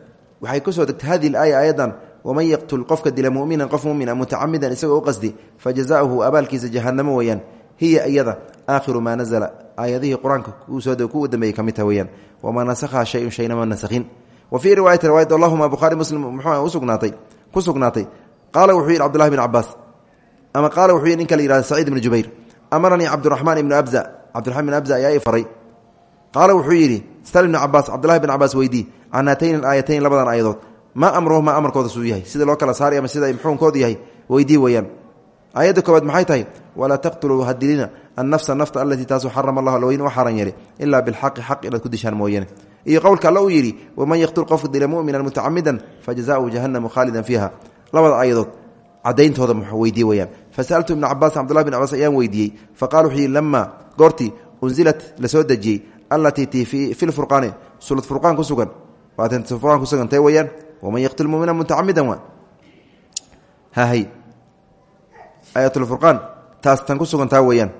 waxay ku soo degtay hadihi aaya ayadan waman yaqtul qofka dila muminan qof mumina mutacamidan isagoo qasdi fajazauhu abaalkiisa jahanamo weeyaan. Hiya iyada aakhiru maa nazla aayadihii qur'aanka ku dambeeyey ka mid taha weyaan wamaa nasakhaa shayun shaynama nasakhin. Wa fii riwaayati riwaayat allahuma bukhaari muslim muxuu usugnaatay ku sugnaatay qaala wuxuu yidhi cbdullahi ama qaala wuxuu yidhi ninka la yihahda saciid ibnu jubayr amaranii cabdiraxmaan abza. Cabdiraxmaan ibn abza ayaa faray. Qaala wuxuu yidhi sal ibnu cabaas cabdullahi bn cabaas weydii can haatayn aayatayn labadan aayadood. Maa amruhuma amarkooda suu yahay. Sida loo kala saari ama sida muxuunkoodu yahay weydii weeyaan aayadda koobaad maxay tahay? Walaa taqtuluu hadilina annafsa nafta alatii taasuu xarama allah alweyn u xaran yeelay ilaa bilxaqi xaq inaad ku dishaan mooyane iyo qowlka alla uu yidhi waman yaqtul qofka dila muminan mutacamidan fajazaau jahannamu khaalidan fiiha. Labada aayadood cadayntooda weydiye weyaan fasaltu ibna cabaasin cbdullahi bin cabaas ayaan weydiiyey faqala wuxuu yidhi lamaa unzilat la soo dejiyey fi lfurqaani sulad furqaan ku sugan waatfurqaan ku sugan tee weyaan waman yaqtul mumina mutacamidan wa? Hahay aayatulfurqaan taas tan ku sugantaa weeyaan.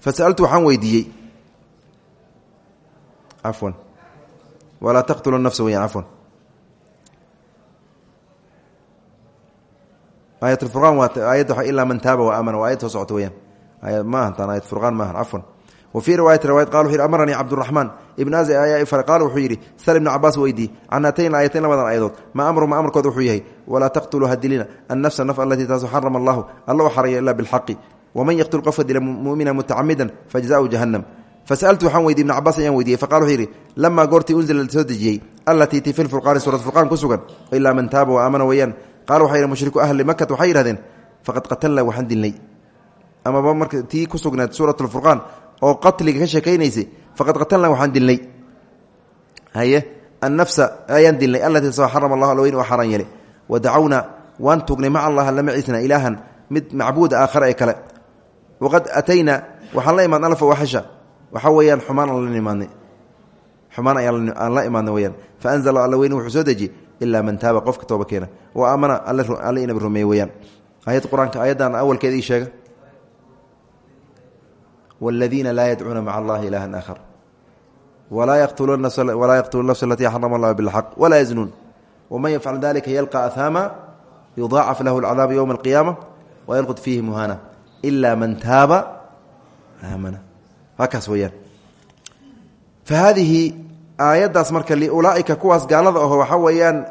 Fa sa'altu waxaan weydiiyey. Cafwan walaa taqtulu nafsa weyaan cafwan aayatulfurqaan waa aayadda ilaa man taaba wa aamana waa ayad soo socota weyaan maahan taan ayat furqaan maahan cafwan riwaayati riwayat qala wuxu yidhi amaranii cabduraxmaan ibn azi ayaa ifare qaala wuxuu yidhi sal ibna cabaas weydii can haatayn aayatayn labadan aayadood maa amruhuma amarkooda wuxuu yahay walaa taqtuluu hadilina annafsa naf alatii taasu xarama allahu alla u xaraya ilaa bilxaqi. Waman yaqtul qofka dila mumina mutacamidan fajzau jahannam. Fasaltu waxaan weydiy ibn cabaas ayaan weydiiyey faqala wuxuu yidhi lamaa goortii unzila la soo dejiyey allatii ti fi lfurqaani suurat furqaan ku sugan ilaa man taaba wa aamana weeyaan. Qaala waxaa yidhi mushriku ahli makat waxay yidhahdeen faqad qatalna waxaan dilnay. Amaba marka tii ku sugnaad suurat lfurqaan oo qatliga ka sheekaynaysay faqad qatalna waxaan dilnay. Haye annafsa ayaan dilnay allatii soo xarama allah alweyn xaraan yeelay. Wa dacawna waan tugnay maca allah lama ciisna ilaahan mid macbuuda aakhara ee kale. Waqad atayna waxaan la imaadna alfawaxisha waxaa weeyaan xumaan aan la imaadnay xumaan aan la imaadnay fa anzala alla weyne wuxuu soo man taaba qofka tooba keena. Wa aamana alle inaba rumeeye weyaan aayad qur'aanka ayaddan awalkeeda ii sheega wاladiina laa yadcuuna maca allahi ilaha aakhar walaa yaqtuluuna nafsa alatii xarama allah bilxaq walaa yaznuun waman yafcal dalika yalqa ahaama yudaacaf lahu alcadaabu yowma alqiyaama wayalqud fiihi muhana ila man taaba aamana kaas weyaan fa haadihi aayaddaas marka liulaaika kuwaas gaalada aho waxaa weeyaan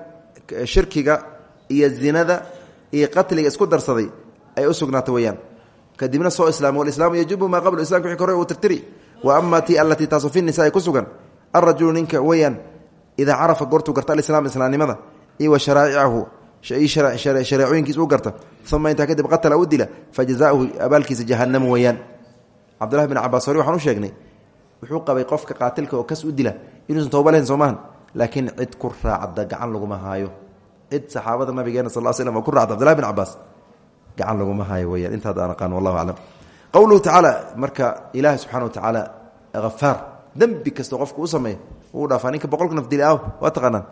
shirkiga iyo zinada iyo qatliga isku darsaday ay u sugnaata weyaan kadibna soo islaam walislaamu yajubu maa qablu islamka wixii kore uu wa ama ti allatii taasu fi nisaai ku sugan alrajulu ninka weyaan idaa carafa goortuu garta alislaam islaamnimada iyo wa sharaa'icahu shareecooyinkiis u garta. Uma intaa kadib qatala u dila fa jazauhu abaalkiisa jahanamu weyaan cabdullahi bin cabaas hore waxaan wuxuu qabay qofka qaatilka oo kas u dila tooba lahayn soo maahan. Laakiin cid ku gacan laguma haayo. Cid saxaabada nabigeena sal slam oo ku raacda abdullahi bin gacan laguma haayo weyaan intaad aan aqaan wallahu aclam. Qowluhu tacaala marka ilaahi subxana wa tacaala hafaar dembi kastoo qofku u sameeya uu dhaafaa. Ninka boqolka naf dili ah waa taqaanaan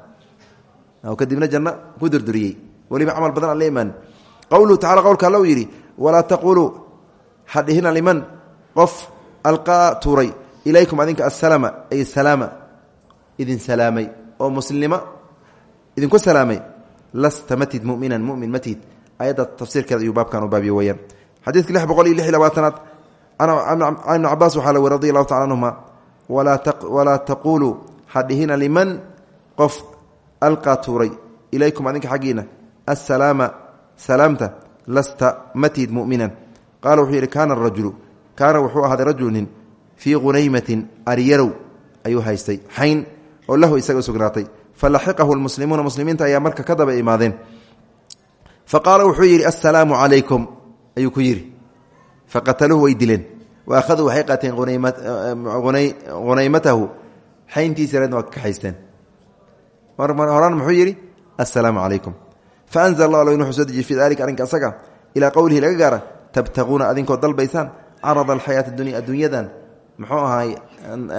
kadibna janno ku durduriyey. Weliba camal badan aan la imaan. Qowluhu tacala qowlka alla uu yidhi walaa taquluu hadhihina liman qof alqaa tuuray ilaykum adinka asalama ay salaama. Idin salaamay. Oo muslimnimo idinku salaamay. Lasta matid muminan mumin matid ayadda tafsiirkeeda ayuu baabkan u baabiye weyaan xadiidka lix boqol iyo lix iyo labaatanaad can ibni cabaas waxaa la weri radi allahu tacala anhuma walaa taquluu hadhihina liman qof alqaa tuuray. Ilaykum adinka xaggiina asalaama salaamta lasta matid muminan. Qaala wuxuu yidhi kaana rajulu kaana wuxuu ahaaday rajulu nin fii qunaymatin aryarow ayuu haystay xayn oo lahu isaga sugnaatay falaxiqahu lmuslimuuna muslimiinta ayaa marka ka daba imaadeen fa qaala wuxuu yidhi assalaamu calaykum ayuu ku yidhi. Faqataluuhu way dileen. Wa akhaduu waxay qaateen qunaymatahu xayntiisa reedna waa ka kaxaysteen. Horaan muxuu yidhi assalaamu calaykum. Fa anzala allah aln wuxuu soo dejiyey fii dalika arrinka asaga ilaa qowlihi laga gaara tabtaquuna adinkoo dalbaysaan carada alxayaati dunya adduunyadan muxuu ahaay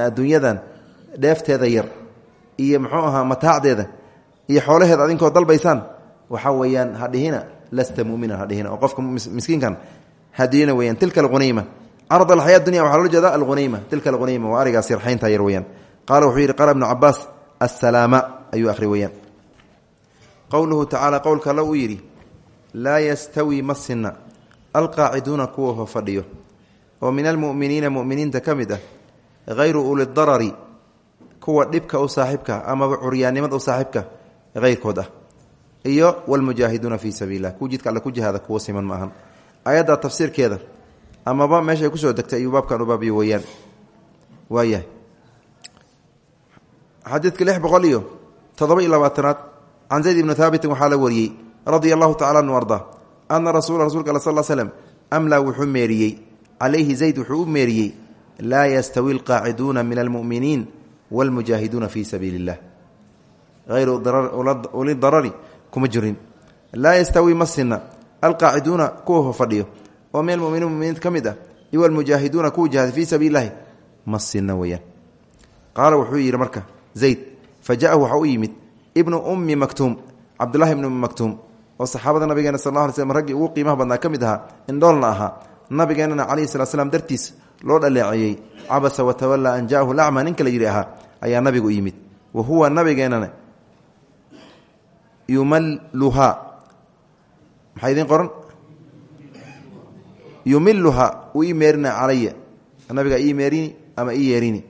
adduunyadan dheefteeda yar iyo muxuu ahaa mataacdeeda iyo xoolaheeda adinkoo dalbaysaan waxaa weeyaan hadhihina lasta muminan hadhihina qofka miskiinkan hadiyana weyaan tilka alhunayma carad alxayaa dunya waxaa loola jeeda alhunayma tilka alhunayma waa arigaas yar xayntaa yar weyaan qaala wuxuu yidhi qaala ibnu cabaas assalaama ayuu akhri weyaan qowluhu tacaala qowlka alla laa yastawi ma sinna alqaaciduuna kuwa ho fadhiyo. Oo min almuminiina muminiinta ka mid ah hayru ulidarari kuwa dhibka u saaxiibka amaba curyaannimada u saaxiibka ah iyo wlmujaahiduuna fii sabiil lah kuwa jidka alle ku jihaada kuwa siman ma ahan. Ayadda tafsiirkeeda amaba meeshay ku soo degtay ayuu baabkan u baabiyo weyaan waayahay. Xadiidka lix boqol iyo toddoba iyo labaatanaad can zayd ibni haabitin waxaa la wariyey radia allahu tacala anu arda ana rasuula rasulka al sal slm amlaa wuxuu meeriyey. Calayhi zayd wuxuu u meeriyey yastawi alqaaciduuna min almuminiin wاlmujaahiduuna fii sabiili اllah hayru uli darari kuma jirin. Laa yastawi ma sina alqaaciduuna kuwa fadhiyo. Oo min almuminiin muminiinta ka mid ah iyo almujaahiduuna kuwa jihaaday fii sabiili lahi ma sina weyaan qaala wuxuu yidhi marka zayd fa jaahu waxaa u yimid ibnu ummi maktuum cabdullahi ibnu ummi maktuum oo saxaabada nabigeena sal la alay slm raggii ugu qiimaha badnaa ka mid ahaa indhoolna ahaa nabigeenana calayhi salat slam dartiis loo dhaleeceeyey cabasa watawallaa an jaahu lacma ninka la yidhi ahaa ayaa nabigu u yimid. Wa huwa nabigeenana yumalluhaa maxaa idiin qoran? Yumiluhaa uu ii calaya. Nabiga ii meerini ama ii yeerini.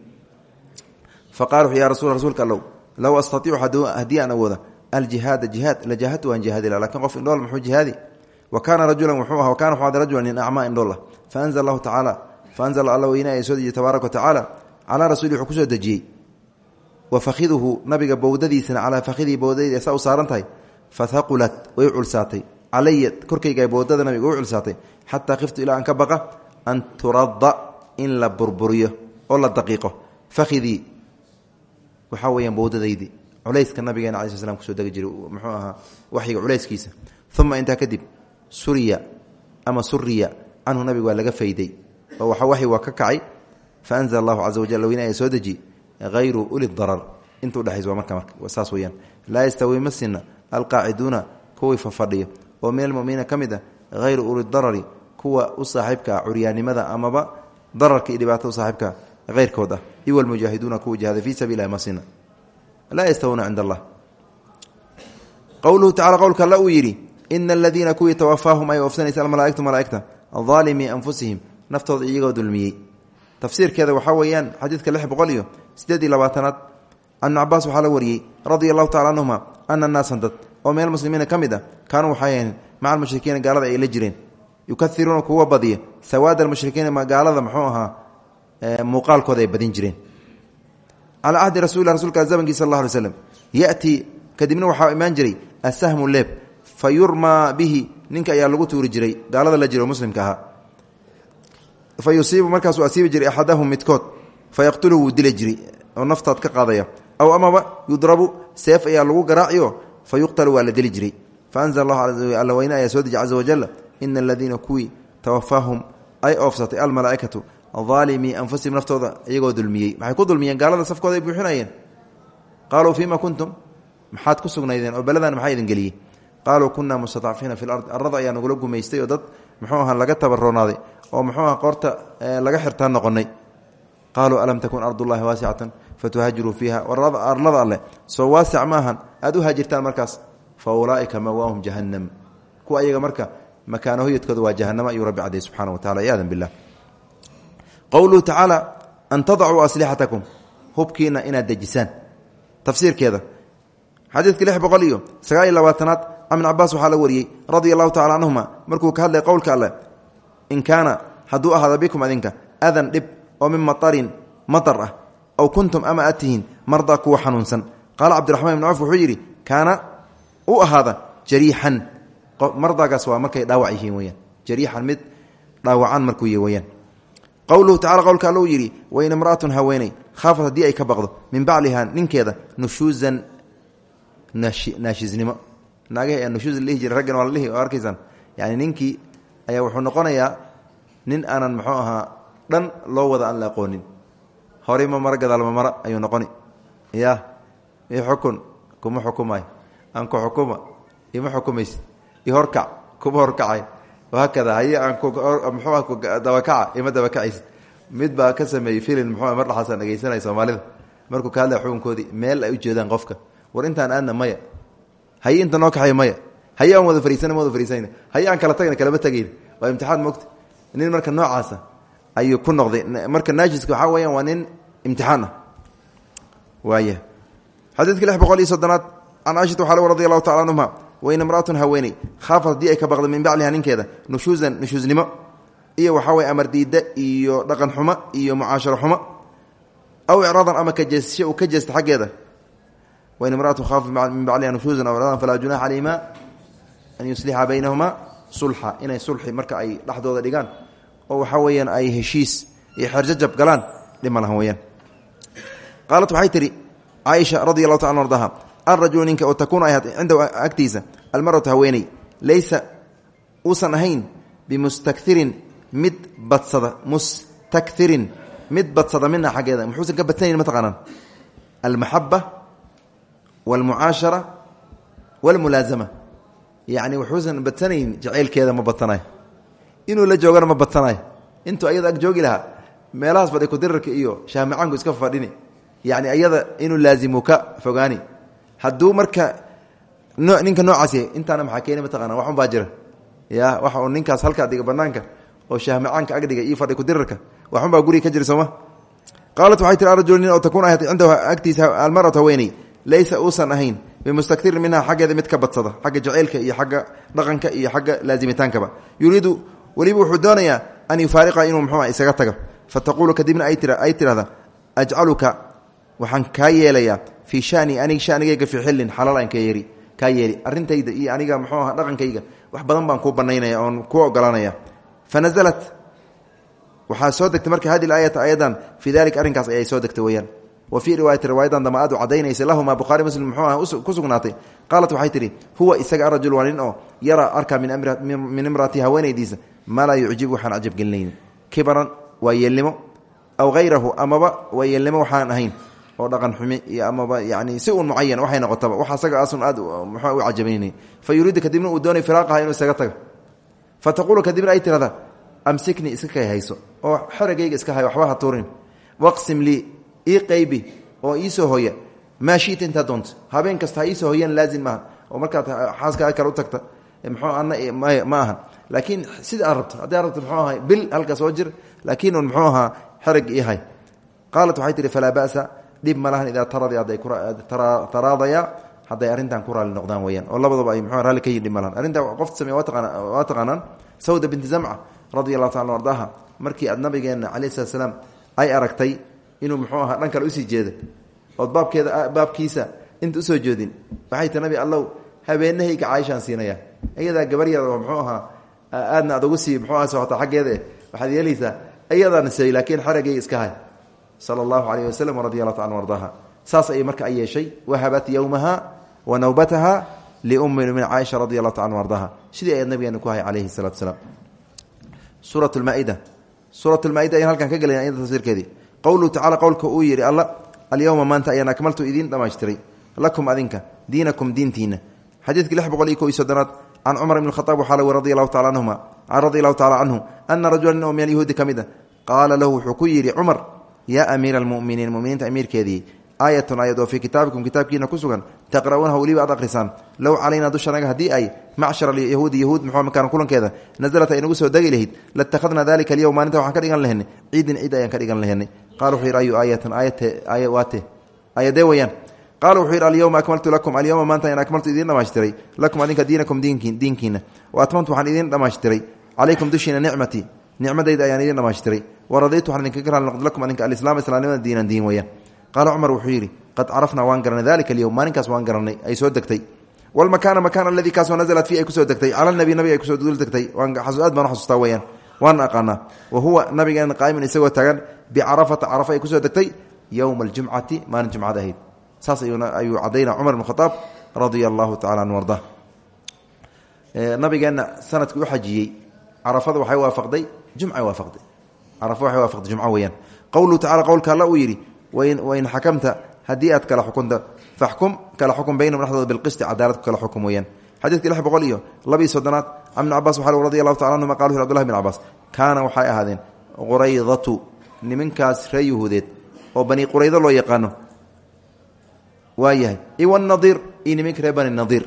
Fa qala wuxu ya rasul rasuulka allow low astaiicu haddii aan awooda aljihaada jihaad la jahadtu waan jihaadi la laakiin qof indhool muxuu jihaadi? Wa kaana rajulan wuxuu aha kana wuxuu rajulan nin acmaa indhola faanzla allahu tacaala faanzla alla weynaya soo dejiye tabaaraka wa wuxuu wa fakhiduhu nabiga bowdadiisana calaa fakhidii bowdadii saa u saaran tahay fahaqulat way culsaatay. Calaya korkayga bowdada nabiga way culsaatay. Xataa khiftu ilaa an ka baqa an turadda in la burburiyo oo la daqiiqo. Fakhidii waxaa weyaan bowdadaydii. Culayska nabigeena ala sl ku soo degi jiray muxuu ahaa waxyiga culayskiisa. Uma intaa kadib suriya ama suriya canhu nabiga waa laga fayday. Oo waxa waa ka kacay. Fa anzla allahu caza hayru uli darar inta udhexaysa waa marka marka saas weyaan laa yastawi ma sina alqaaciduuna kuwii fafadhiyo oo min almuminiina ka mid ah hayru uli darari kuwa u saaxiibkaa curyaannimada amaba dararka iyo dhibaatada u saaxiibkaa heyrkood ah iwa almujaahiduuna kuwa jihaaday fii sabiilahi ma sina laa yastawuuna cind allah qowluhu tacala qowlka alla uu yidhi ina aladiina kuwii tawafaahum ay oofsanaysa almalaaigtu malaaigta aalimii anfusihim iyo sideed iyo labaatanaad ibn cabaas waxaa la wariyey radia allahu tacala canhuma ana naasan dad oo meel muslimiina ka mid ah kaanuu waxay ahayn maca almushrikiina gaalada ay la jireen. Yukairuuna kuwa badiya sawaad almushrikiina gaalada muxuu ahaa muuqaalkooda ay badin jireen. Calaa cahdi rasulilah rasulka zamankii sal alla alay slam yatii kadibna waxaa imaan jiray asahmu leeb fa bihi ninka ayaa lagu tuuri jiray gaalada la jira oo muslimka ahaa. Fa yusiibu markaasuu asiibi jiray axadahum midkood fa yaqtuluhu wuu jiray oo naftaad ka qaadaya aw amaba yudrabu seef ayaa lagu garaaciyo fa yuqtalu waa la fa anzla allahu alla weyne ayaa soo deji caza wajal ina aladiina kuwii tawafaahum ay oofsatay almalaaikatu aalimii anfusihim naftooda iyagoo dulmiyey maxay ku dulmiyeen gaalada safkooda ay buuxinayeen qaaluu fiima kuntum maxaad ku sugnaydeen oo beladan maxaa idin geliyey qaaluu kunaa mustadcafiina fi lardi arada ayaa nagula gumaystay oo dad muxuu aha laga tabaroonaaday oo muxuu aha qoorta laga xirtaan noqonay qaaluu alam takun ardullahi waasicatan fatuhaajiruu fiiha arlada alleh soo waasic maahan aad u markaas fa ulaaika mawaahum jahannam. Kuwa ayaga marka makaanahoyadkooda waa jahanama ayuu rabbi cadey subxana wa tacala iyaadan bilah qowluhu tacaala an tadacuu aslixatakum hubkiina inaad dejisaan. Tafsiirkeeda. Xadiidka lix boqol iyo sagaal iyo labaatanaad can ibn cabaas waxaa la wariyey radia allahu ka hadlay qowlka alleh in kaana hadduu ahaado bikum adinka adan dhib oo min matarin matar ah. Aw kuntum ama aad tihiin mardaa kuwa xanuunsan. Qaala cabdiraxmaan ibn cawf wuxuu yidhi kaana u ahaada jariixan. Mardaagaas waa markay dhaawac yihiin weyaan jariixan mid dhaawacan markuu y weyaan qowluhu tacala qowlka alla uu yidhi wain imra'atun haweeney khaafat haddii ay ka baqdo min baclihaa ninkeeda nushuusan naashiznimo naagahi ee nushuuz la dhihi jiray raggan waa la dhihi oo arkaysaan. Yani ninkii ayaa wuxuu noqonayaa nin aanan muxuu ahaa dhan loo wada aan la aqoonin. Horey ma mara gadaalma mara ayuu noqoni. Ya i xukun kuma xukumay. Aan ku xukuma ima xukumaysid i horkac kuma horkacay. Haakada haye aan mxuu dabakaca ima dabakacaysid mid baa ka sameeyey filin muxuu mar dhaxaasaan dhegeysanaya soomaalida. Markuu ka hadlaya xukunkoodii meel ay u jeedaan qofka. War intaan aadna maya. Haye inta noo kaxay maya. Haye aan wada fariisana ma wada fariisanayna haye aan kala tagna kalama tagayn waa imtixaan mogta nin marka noocaasa ayuu ku noqday. Marka naajiska waxaa weyaan waa nin imtixaan ah. Waaya xadiidka lix boqol iyo soddonaad can caishata waxaa radi allahu imraatun haweeney khaafat haddii ay ka baqdo min bacliha ninkeeda nushuusan nushuusnimo iyo waxaa weye amardiidda iyo dhaqan xumo iyo mucaasharo xumo aw icraadan ama kajeesasho uu ka jeesta xaggeeda. Wain imraatu khaafa min bacliha nushuusan aw icraadan falaa junaxa calayhima an yuslixa baynahumaa sulxa inay sulxi marka ay dhexdooda dhigaan oo waxaa weeyaan ay heshiis iyo xerjajab galaan dhima lahan weyaan qaalat waxay tihi caaisha radi taala ardaha alrajulu oo takuunu ay ahaatay cindahu agtiisa almaratu haweeney laysa uusan ahayn bimustakirin mid badsada mustakirin mid badsada mina xaggeeda muxuusan ka badsanayn mataqaanaan almaxaba walmucaashara walmulaazama. Yacni wuxuusan badsanayn jacaylkeeda ma badsanayo inuu la joogana ma badsanayo intuu ayada ag joogi lahaa meelahaas baday kudirarka iyo shaamicaanku iska fadhini. Yacni ayada inuu laazimu fogaani. Hadduu marka ninka noocaas yahay intaana maxaa keeni mataqana waxun baa jira. Ya waxa uu ninkaas halkaa dhiga banaanka oo shaahmacaanka agdhiga iyo fadhi kudirarka waxun baa guriga ka jira sooma qaalat waxay tiri arajul nin oo takuun ahaatay cindahu agtiisa almaratu haweeney laysa uusan ahayn bimustakirin minha xaggeeda mid ka badsada xagga jaceylka iyo xagga dhaqanka iyo xagga laazimitaankaba yuriidu weliba wuxuu doonayaa an yufaariqa inuu mxuua isaga tago. Fataqulu kadibna ay tirahda ajcaluka waxaan kaa yeelayaa fii shani anig shanigayga fii xillin xalaalan ka yeeri kaa yeeli arrintayda iyo aniga mxuu aha dhaqankayga wax badan baan kuu banaynaya oon kuu ogolanaya fanaزlat waxaa soo degtay marka hadi aayata ayadan fii dalika arrinkaas ayay soo degtay weyaan wa fii riwaayati riwaayadan dama aad u cadaynaysa lahuma bukhaari muslim muxuu ah ku sugnaatay. Qaalat waxay tidhi huwa isaga arajul waa nin oo yaraa arkaa min imraati haweenaydiisa maa laa yucjib waxaan cajabgelinayni kibaran waa yeelnimo aw hayrahu amaba waa yeelnimo waxaan ahayn. Oo dhaqan xumi iyo amaba yani si un mucayan waxay noqotaba. Wax asaga asun aad muxuu u cajabaynay fa yuriidu kadibna uu doonay firaaqaha inuu isaga tago. Fa taquulu kadibna ay tirahda amsikni iska kay hayso. Oo ii qaybi oo iisoo hoya maa shita intaa doonto. Habeen kasta ha iisoo hoyaan laazim maaha. Oo markaad xaaska kale u tagta mxuu ana ma aha laakiin sida aad rabto haddii aad rabto mxuu ahay bil halka soo jir laakiin un muxuu ahaa xerag ii hay. Qaalat waxay tihi falaa ba'sa. Dhib ma lahan idaa taraadaya hadday arrintan ku raali noqdaan weyaan oo labadaba ay mxu ralli ka yihiin dhib ma lahan. Arrinta qofta sameya waa taqaanaan. Sawda binti zamca radi allahu taala ardaaha markii aad nabigeena calayi slat slaam ay aragtay inuu muxuu ahaa dhan kale u sii jeeda ood baabkeeda baabkiisa inta u soo jeedin. Waxay tii nabi allow habeenahayga caaishaan siinaya iyadaa gabar yar oo muxuu ahaa aadna aad ugu sii muxuu aha socota xaggeeda waxaad yeelaysaa iyadaana seey laakiin xaragayga iska hay sala allahu alayh wasalam taala ardaaha saas ayay marka ay yeeshay wahabat yowmaha wa nawbataha liummi min caaisha radi taala ardaaha sidii ayaad nabigeena ku hay calayhi salatu salaam suura maaida. Suura maaida ayaan halkan ka ayada tafsiirkeedii qowluhu tacala qowlka uu yidhi alla alyowma maanta ayaan akmaltu idiin dhamaystiray lakum adinka diinakum diintiina xadiidkii lix boqol iyo ko iyo soddonaad can cumar ibn khaaab waxaa lawi radi allahu taala anhuma radi allahu tacala canhu ana rajula nin oo min alyahuudi ka mid a qaala lahu wuxuu ku yidhi cumar yaa amiira almuminiin muminiinta amiirkeedii aayatun aayad oo fii kitaabikum kitaabkiina ku sugan taqra'uunaha weliba aad akhrisaan low calaynaa dushanaga haddii ay macshar alyahuudi yahuud muxuu makaan kulankeeda nasalat ay soo degi lahayd latakhadnaa dalika alyowm maalinta waxaan ka dhigan lahenay ciidin ciid ayaan ka dhigan lahenay qala wuxuu yidhi ayu aayatan? Aayate aaya waate aayadee weyaan qaala wuxuu yidhi alyowma akmaltu lakum alyowma maanta ayaan akmaltu idiin dhammaystiray lakum adinka diinakum diinkiina wa atmamtu waxaan idiin dhammaystiray calaykum dushiina nicmatii nicmadayda ayaan idiin dhammaystiray wa radiitu waxaan idinkaga raali noqday lakum adinka alislaam islaamnimada diinan diin weyaan qaala cumar wuxuu yidhi qad carafnaa waan garanay dalika alyowm maalinkaas waan garanay ay soo degtay walmakaana makaan aladii kaasoo nasalat fii ay ku soo degtay cala nabi nabi ay ku soo dul degtay aad baan xasuustaa weyaan waan aqaanaa wa huwa nabigeena qaa'imun isagoo taagan bicarafata carafa ay ku soo degtay yowma aljumcati maalin jumcad ahayd saas ayuu cadayna cumar ibn khaaab radia allahu tacala anhu arda nabigeenna sannadkii u xajiyey carafada waxay waafaqday jumca waafaqday carafa waxay waafaqday jumco weeyaan qowluhu tacala qowlka alla uu yidhi wain xakamta haddii aad kala xukunta faxkum kala xukun baynahum dhexdooda bilqisti cadaalad ku kala xukum weeyaan. Xadiidka lix boqol iyo labiiyo soddonaad can ibni cabas waxa radi allahu tacala anhuma qala abdullahi bn cabaas kaana waxay ahaadeen quraydatu niminkaas ree yuhuudeed oo bani quraydo loo yaqaano. Waa yahay. Iwanadiir iyo niminka reer bani nadiir.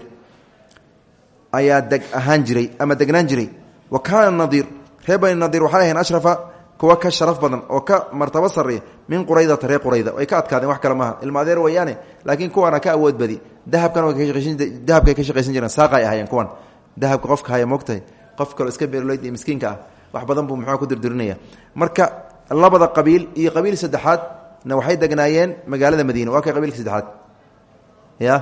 Ayaa deg ahaan jiray ama degnaan jiray. Wa kaana reer bani kuwa ka sharaf badan oo ka martabo sareeya min quraydata reer qurayda ay ka adkaadeen wax kale maaha ilma wayaane laakiin kuwaana ka awood badi. Dahabkan dahabkay ka shaqaysan jireen. Saaqay ahaayeen kuwan. Dahabka qofka haya moogtahay. Qof iska beerloyd iyo miskiinka ah. Wax badan buu muxuu ku dirdirinaya. Marka labada qabiil iyo qabiil saddexaadna waxay degnaayeen magaalada madiina. Waa kay qabiilka saddexaad. Ya?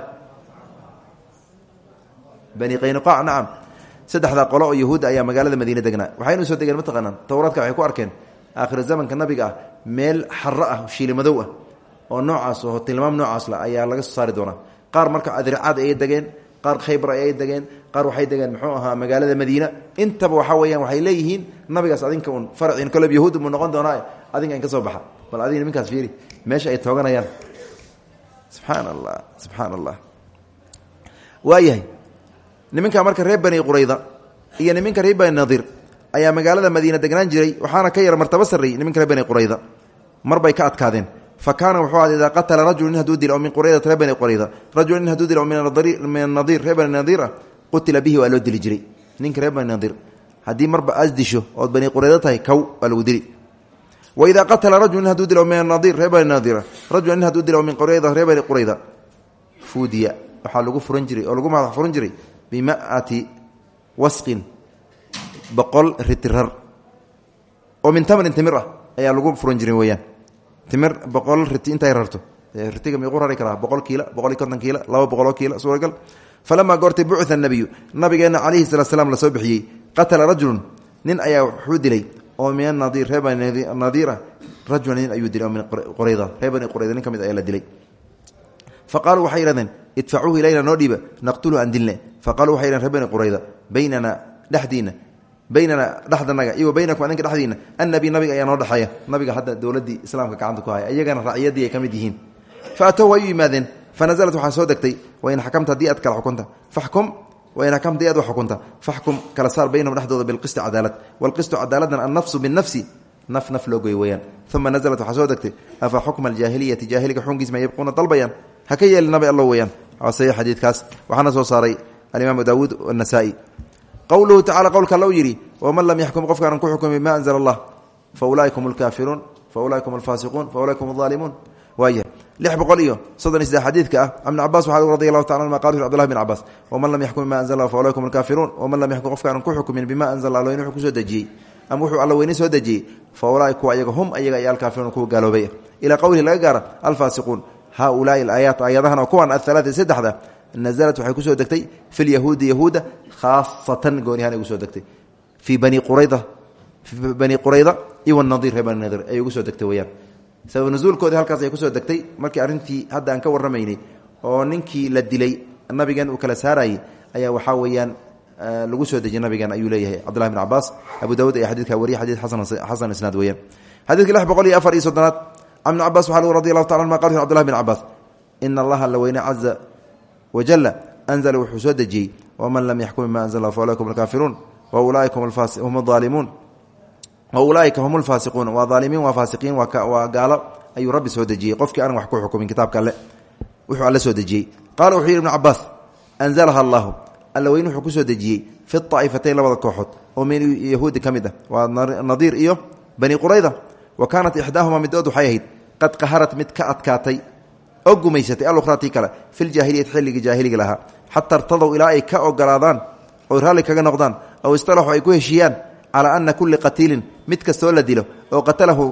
Bani qaynuqac nacam saddexdaa qolo oo yahuudda ayaa magaalada madiine degnaa. Waxaynu soo degeen mataqaanaan towraadka waxay ku arkeen aakhir zamanka nabiga ah meel xaro ah shiili madow ah oo noocaas oo tilmaam noocaas la ayaa laga soo saari doonaa. Qaar marka adircaad ayay degeen qaar khaybar ayay degeen qaar waxay degeen muxuu ahaa magaalada madiina. Intaba waxaa weyaan waxay leeyihiin nabigaas adinka un farciin koleb yahuud buu noqon doonaa adinka in ka soo baxa. Bal adiga niminkaas fiiri meesha ay tooganayaan. Subxaan allah subxaan allah waayahay niminka marka reer bani qurayda iyo niminka reer bani nadiir ayaa magaalada madiina degnaan jiray waxaana ka yara martabo sarreeyey niminka reer bani qurayda. Marbay ka adkaadeen. Fa wuxuu ahad idaa qatala rajulu nin oo min quraydata reer bani qurayda. Rajulu nin haduu dilo oo min nadiir reer bani nadiir ah qutila bihi waa loo dili jiray. Ninka reer bani nadiir haddii marba aas disho bani qurayda tahay kow waa lagu dili. Qatala rajulu nin haduu min nadiir reer bani nadiira rajulu nin min qurayda reer qurayda. Fuudiya. Waxaa lagu furan jiray oo lagu madax furan jiray bima'ati wasqin boqol ritirar oo min tamrin timir ah ayaa lagu furan jiray weyaan timir boqol riti intay rarto. Ritiga miiqu rari karaa? Boqol kiila boqol iyo konton kiila laba boqoloo kiila suuragal. Falamaa goortay bucita nabiyu nabigeenna calayhi salatu slam la soo bixiyey qatala rajulun nin ayaa wuxuu dilay oo min anadiir bani nadiira rajula nin ayuu dilay oo min qurayda reer bani qurayda nin ka ayaa la dilay. Fa qaaluu waxay yidhahdeen idfacuuhu ilayna noo dhiiba naqtulu aan dilne. Fa qaluu waxay yidhahen reer bani qurayda baynana dhexdiina baynana dhexdanaga iyo baynakum adinka dhexdiina annabi nabiga ayaa noo dhexeeya. Nabiga hadda dowladdii islaamka gacanta ku haya iyagana racyadii ay ka mid yihiin. Fa atow way u yimaadeen fanaزlat waxaa soo degtay wain xakamta haddii aad kala xukunta faxkum wain xakamta haddii aad wax xukunta faxkum kala saar baynahum dhexdooda bilqisti cadaalad. Walqistu cadaaladna annafsu binafsi naf naf loo goy weyaan uma naزlat waxaa soo degtay afa xukma aljaahiliyati jaahiliga xukunkiis ma yabquuna dalbayaan? Ha ka yeeli nabi allo weyaan saxiix xadiidkaas waxaana soo saaray alimaamu daawuud anasaa'i qowluhu tacala qowlka alla u yidhi waman lam yaxkum qofkaanan ku xukumin bima anzla allah fa ulaaika hum lkaafiruun fa ulaaika hum alfaasiquun fa ulaaika hum alظaalimuun waaya lix boqol iyo soddon iyo saddex xadiidka ah ibn cabas waxaa radi allahu taala anuma qal cbdullahi bn cabas waman lam yaxkum bima anzla fa ulaikum alkaafiruun waman lam yaxkum qofkaanan ku xukumin bima anzla alla wuxuu ku soo dejiyey ama wuxuu alla weyne soo dejiyey fa ulaaika kuwa ayaga hum ayaga iyo alkaafiruun kuwa gaaloobay ilaa qowlihi laga gaara alfaasiquun haulaai alaayaat aayadahan oo kuwan athalaata saddexda naزlat waxay ku soo degtay fi lyahuudi yahuuda khaasatan goonihaan ay ku soo degtay. Fii bani qurayda bani qurayda iyo nadiir reer bani nadiir ayay ugu soo degtay weyaan sabab nusuulkoodii halkaas ay ku soo degtay. Markii arrintii hadda aan ka warramaynay oo ninkii la dilay nabigan uu kala saarayay ayaa waxaa weeyaan lagu soo dejiyey nabigan ayuu leeyahay. Cabdullahi bn cabaas abu dawud ayaa xadidka wariye xadid xasan isnaad weyaan xadidka lix boqol iyo afar iyo soddonaad can ibn cabas waxa radi allahu taala anuma qal cbdullahi bn cabaas ina allaha la weyne caza wajala anzla wuxuu soo dejiyey waman lam yaxkum bima anzla fa ulaikum alkaafiruun wa ulaaika hum hum lfaasiquun waa aalimiin waa faasiqiin waa gaalo ayuu rabbi soo dejiyey qofkii aan wax ku xukumin kitaabka alle wuxuu alle soo dejiyey qaala wuxuu yidhi ibnu cabaas anzalaha allahu alla weyne wuxuu ku soo dejiyey fi aa'ifatayn labada kooxood oo min yahuudi ka mid ah waa nadiir iyo bani qurayda wa kaanat ixdaahuma midood waxay ahayd qad qaharat mid ka adkaatay oo gumaysatay alukhraa tii kale filjahiliyati xilligii jaahiliga lahaa. Xata irtadow ilaa ay ka ogolaadaan oy raalli kaga noqdaan aw istalaxuu ay ku heshiiyaan calaa ana kulli qatiilin mid kastoo la dilo oo qatalahu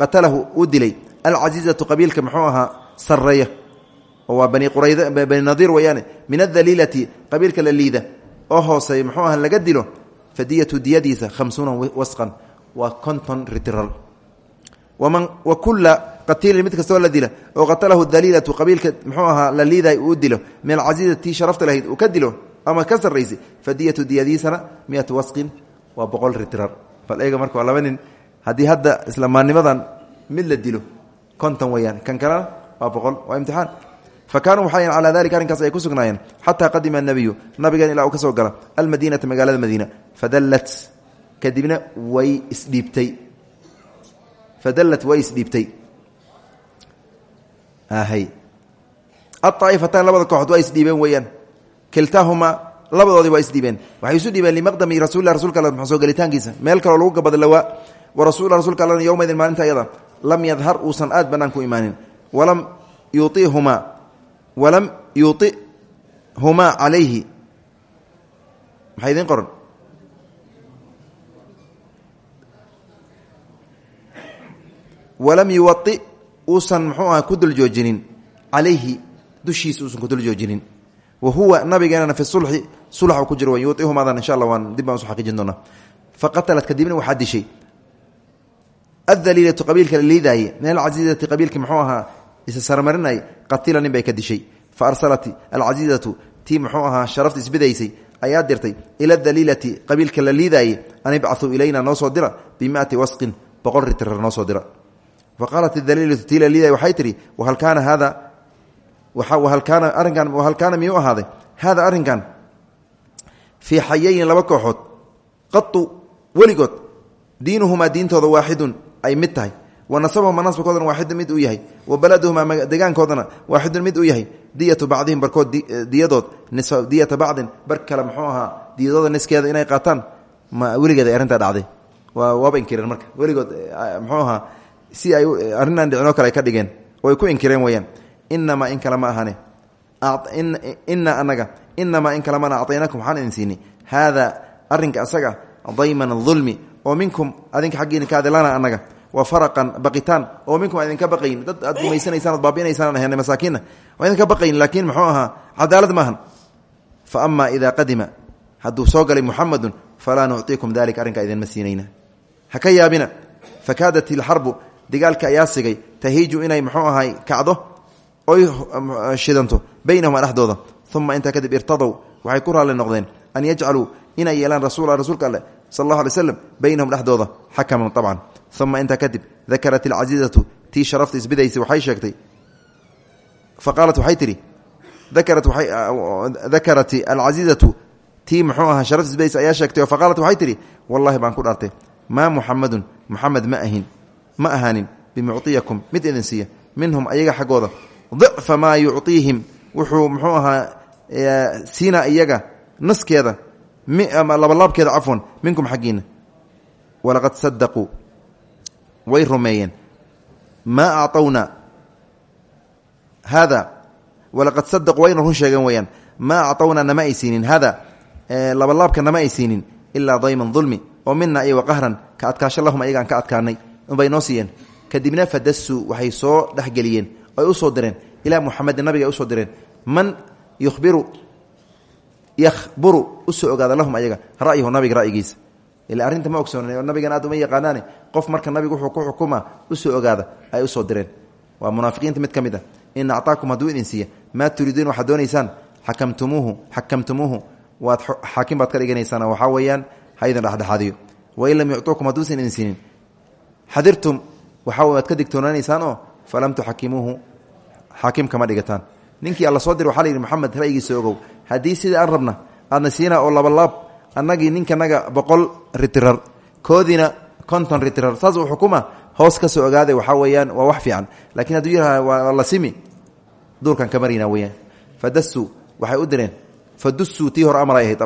qatalahu uu dilay. Alcasiizatu qabiilka muxuu ahaa sarreeya. Oo waa bani qurayda bani nadiir weeyaane min adaliilati qabiilka la liida oo hooseeya muxuu aha laga dilo fadiyatu diyadiisa khamsuuna wasqan. Waa konton ritiral wa kulla qatiilin mid kastoo la dila oo qatalahu daliilatu qabiilka muxuu ahaa la liiday uu dilo min alcasiizati sharafta lahayd uu ka dilo ama ka sarraysay fadiyatu diyadiisana miatu wasqin waa boqol ritirar bal eega marka waa laba nin haddii hadda islamaannimadan mid la dilo konton weyaan kan kalena waa boqol waa imtixaan fa kaanuu waxay calaa dalika arrinkaas ay ku sugnaayeen soo gala almadiinata magaalada madiina fadallat kadibna way isdhiibtay fadallat way isdhiibtay aaaifatan labada kooxood waa isdhiibeen weeyaan kiltaahumaa labadoodii waa isdhiibeen waxay isu dhiibeen limaqdami rasulilah rasulka all maxaa soo gelitaankiisa meel kaloo lagu gabadlawaa wa rasulla rasulka allna yowmaydin maalinta ayada lam yadhar uusan aad bannaan ku imaanin walam yuihumaa walam yuihumaa calayhi maxaa idiin qoran walam yuwai uusan muxuu aha ku dul joojinin calayhi dushiisa uusan ku dul joojinin wa huwa nabigeenana fi sulxi sulx ku jiro yuihumadan insha allah waan dib baan uso xaqiijin doonaa fa qatalat kadibna waxaa dishay adaliilatu qabiilka la liidaaye min alcasiizati qabiilkii muxuu ahaa isa sarmarinay qatila nin bay ka dishay. Dirtay ila daliilati qabiilka la liidaaye an ibcahuu ilayna noo soo dira bimiati wasqin boqol ritirar noo soo dira faqaalat daliilatu tii la liiday waxay tihi wahal kaana haada wahal kaana arrinkan wahal kaana miyuu ahaaday haada arrinkan fii xayayin laba kooxood qatu weligood diinuhumaa diintooda waaxidun ay mid tahay wa nasabuhuma nasbkoodana waaxidun mid uu yahay wa baladuhumaa degaankoodana waaxidun mid uu yahay diyatu bacdihim barkood diyadood diyata bacdin bar kale muxuu ahaa diyadooda niskeeda inay qaataan ma weligeed ay arrintaa dhacday waaba inkireen marka si ay arrinaan dhicinoo kale ay ka dhigeen oo ay ku inkireen weyaan inamaa in kale ma ahane ina anaga inamaa in kalamana acaynakum waxaan idin siinay haada asaga dayman dulmi oo minkum adinka xaggiina ka adilana anaga wa faraqan baqitaan oo minkum aan idinka baqayn. Dad aad gumaysanaysaan ad baabi'inaysaan ahen masaakiinna waa baqayn laakiin muxuu ahaa cadaalad maahan fa ama idaa qadima hadduu soo galay muxamedun falaa nucطiikum dalika arrinkaa idinma siinayna ha ka yaabina dagaalka ayaa sigay tahiiju inay muxuu ahay kacdo oy shidanto baynahuma dhexdooda. Uma intaa kadib irtadow waxay ku raalli noqdeen an yajcaluu inay yeelaan rasuula rasuulka alleh sal allahu alay baynahum dhexdooda xakaman abcan uma intaa kadib dakarat alcasiizatu tii sharafta isbidaysay waxay sheegtay. Fa qaalat waxay tihi dakarat alcasiizatu tii muxuu ahaa sharafta ayaa sheegtay. Oo fa wallahi baan ku dhaartay maa muxamadun muxamed ma ahin ma ahaanin bimucطiyakum mid idin siiya minhum ayaga xaggooda dicfa maa yucطiihim wuxuu muxuu ahaa siina iyaga naskeeda labalaabkeeda cafwan minkum xaggiina walaqad sadaquu way rumeeyeen maa acطawna hada walaqad sadaquu wayna run sheegeen weyaan maa acطawna nama ay siinin hada labalaabka nama ay siinin ilaa dayman dulmi oo mina iyo waqahran ka adkaasho lahum ayagaan ka adkaanay unbay noo siiyeen. Kadibna fadasu waxay soo dhexgeliyeen. Ay u soo direen. Ilaa muxamedin nabiga ay u soo direen. Man yubiru yahburu u soo ogaada lahum ayaga ra'yahu nabiga ra'yigiisa. Ila arrinta ma ogsoon nabigan aad uma yaqaanaane qof marka nabigu wuxuu ku xukuma u soo ogaada ay u soo direen. Waa munaafiqiinta mid ka mid ah in actaakum hadduu idin siiya. Maa turiiduun waxaad doonaysaan? Xakamtumuuhu xakamtumuuhu. Waad xaakim baad ka dhiganaysaan. Waxaa weeyaan ha idin dhexdhexaadiyo. Wain lam yuctuukum hadduusan idin xadirtum waxaa waad ka digtoonaanaysaan oo falam tuxakimuuhu xaakim kama dhigataan ninkii alla soo dir waxaa la yidhi moxamed ra'yigiisa ogow haddii sidai aan rabna aadna siina oo labalaab annagii ninkanaga boqol ritirar koodiina konton ritirar saas uu xukuma hoos ka soo ogaaday waxaa weeyaan waa wax fiican lakiin hadduu yidhaha waa la simi duurkan ka marina weyaan fadasuu waxay u direen fadusuu tii hore amar ay ahayd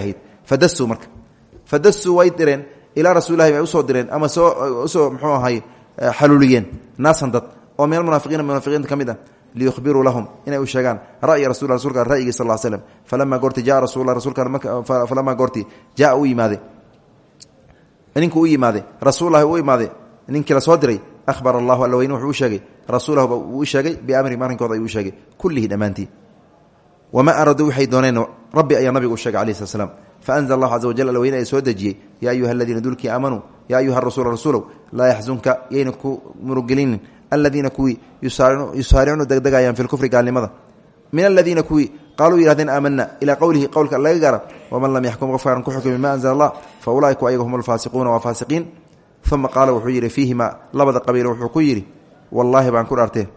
ahayd fadasuu marka. Fadasuu way direen ilaa rasuulilahi bay u soo direen ama soo u soo muxuu ahay xaluuliyeen naasan dad oo min almunaafiqiina munaafiqiinta ka mid ah liyuhbiruu lahum inay u sheegaan ra'ya rasul rasulka ra'yigii sal l slm falamaa goorti jaa rasul rasulka falamaa goorti jaa u yimaade ninkuu u yimaade rasuullahi u imaade ninkii la soo diray ahbar allahu alla weyne wuxuu u sheegay rasuulahu uu sheegay biamrihim arrinkooda ayuu sheegay kullihi dhammaantii wamaa araduu waxay dooneen rabbi ayaa nabiga u sheegay alayh slat slam faanzl allahu caza wajal alla weyne ee soo dejiyey yaa ayuha aladiina dulkii aamanuu yaa ayuha rasuula rasuulow laa yaxzunka yayna ku murugelinin aladiina kuwii yusaaricuuna degdegayaan fi lkufri gaalnimada min aladiina kuwii qaaluu yihahdeen aamana ilaa qowlihi qowlka laga gaara waman lam yaxkum qofkaan ku xukmi ma anzla allah fa ulaaika ayaga hum alfaasiquuna waa faasiqiin uma qaala wuxuu yidhi fiihima labada qabiil wuxuu ku yidhi wallaahi baan ku dhaartee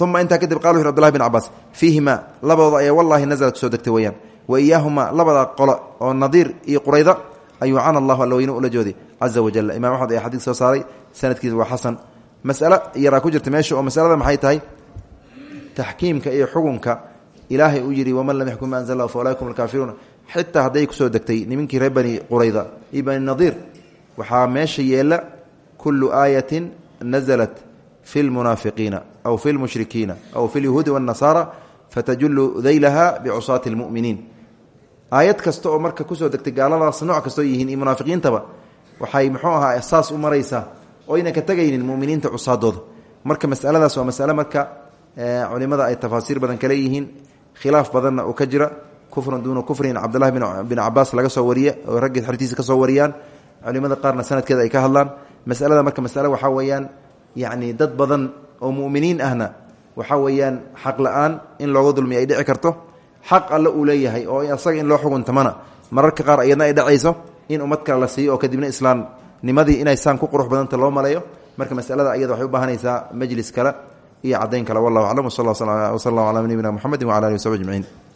uma intaa kadib qala wuxu abdullahi bin cabaas fiihima labadooda ayaa wallahi nazalat ku soo degtay weyaan wa iyaahuma labada qolo oo nadiir iyo qurayda ayuu cana allahu alla weyne ula jooday caza wajal imam axmed ayaa xadiis soo saaray sanadkiisa waa xasan mas'alo yaraa ku jirta meesha oo masalada maxay tahay taxkiimka iyo xukunka ilaahay uu yidhi waman lam yaxkum ma anzl lah fa ulaikum alkaafiruuna xitaa hadday ku soo degtay nimankii reer bani qurayda fi lmunaafiqiina aw fi lmushrikiina aw fi lyahuudi waاnnasaara fatajulu daylaha bicusaati اlmuminiin aayad kasta oo marka ku soo degtay gaaladaas nooc kastoo yihiin iyo munaafiqiintaba waxay muxuu ahaa saas u maraysaa oyna ka tegaynin muminiinta cusaadooda marka masaladaas waa masale marka culimada ay tafaasiir badan kale yihiin khilaaf badanna uu ka jira kufrun duuna kufrin cabdulahi bin cabaas laga soo wariye oo raggii xartiisa ka soo wariyaan culimada qaarna sanadkeeda ay ka hadlaan yacni dad badan oo muminiin ahna waxaa weeyaan xaq la'aan in looga dulmiya ay dhici karto xaq alle uu leeyahay oo asaga in loo xuguntamana. Mararka qaar iyadna ay dhacayso in ummad kale la siiyo oo kadibna islaamnimadii inay saan ku qurux badanta loo maleeyo. Marka masalada iyada waxay u baahanaysaa majlis kale iyo caddayn kale. Wallahu aclam wsal sal ala nabiyina muxamedi wala alih wasabi ajmaciin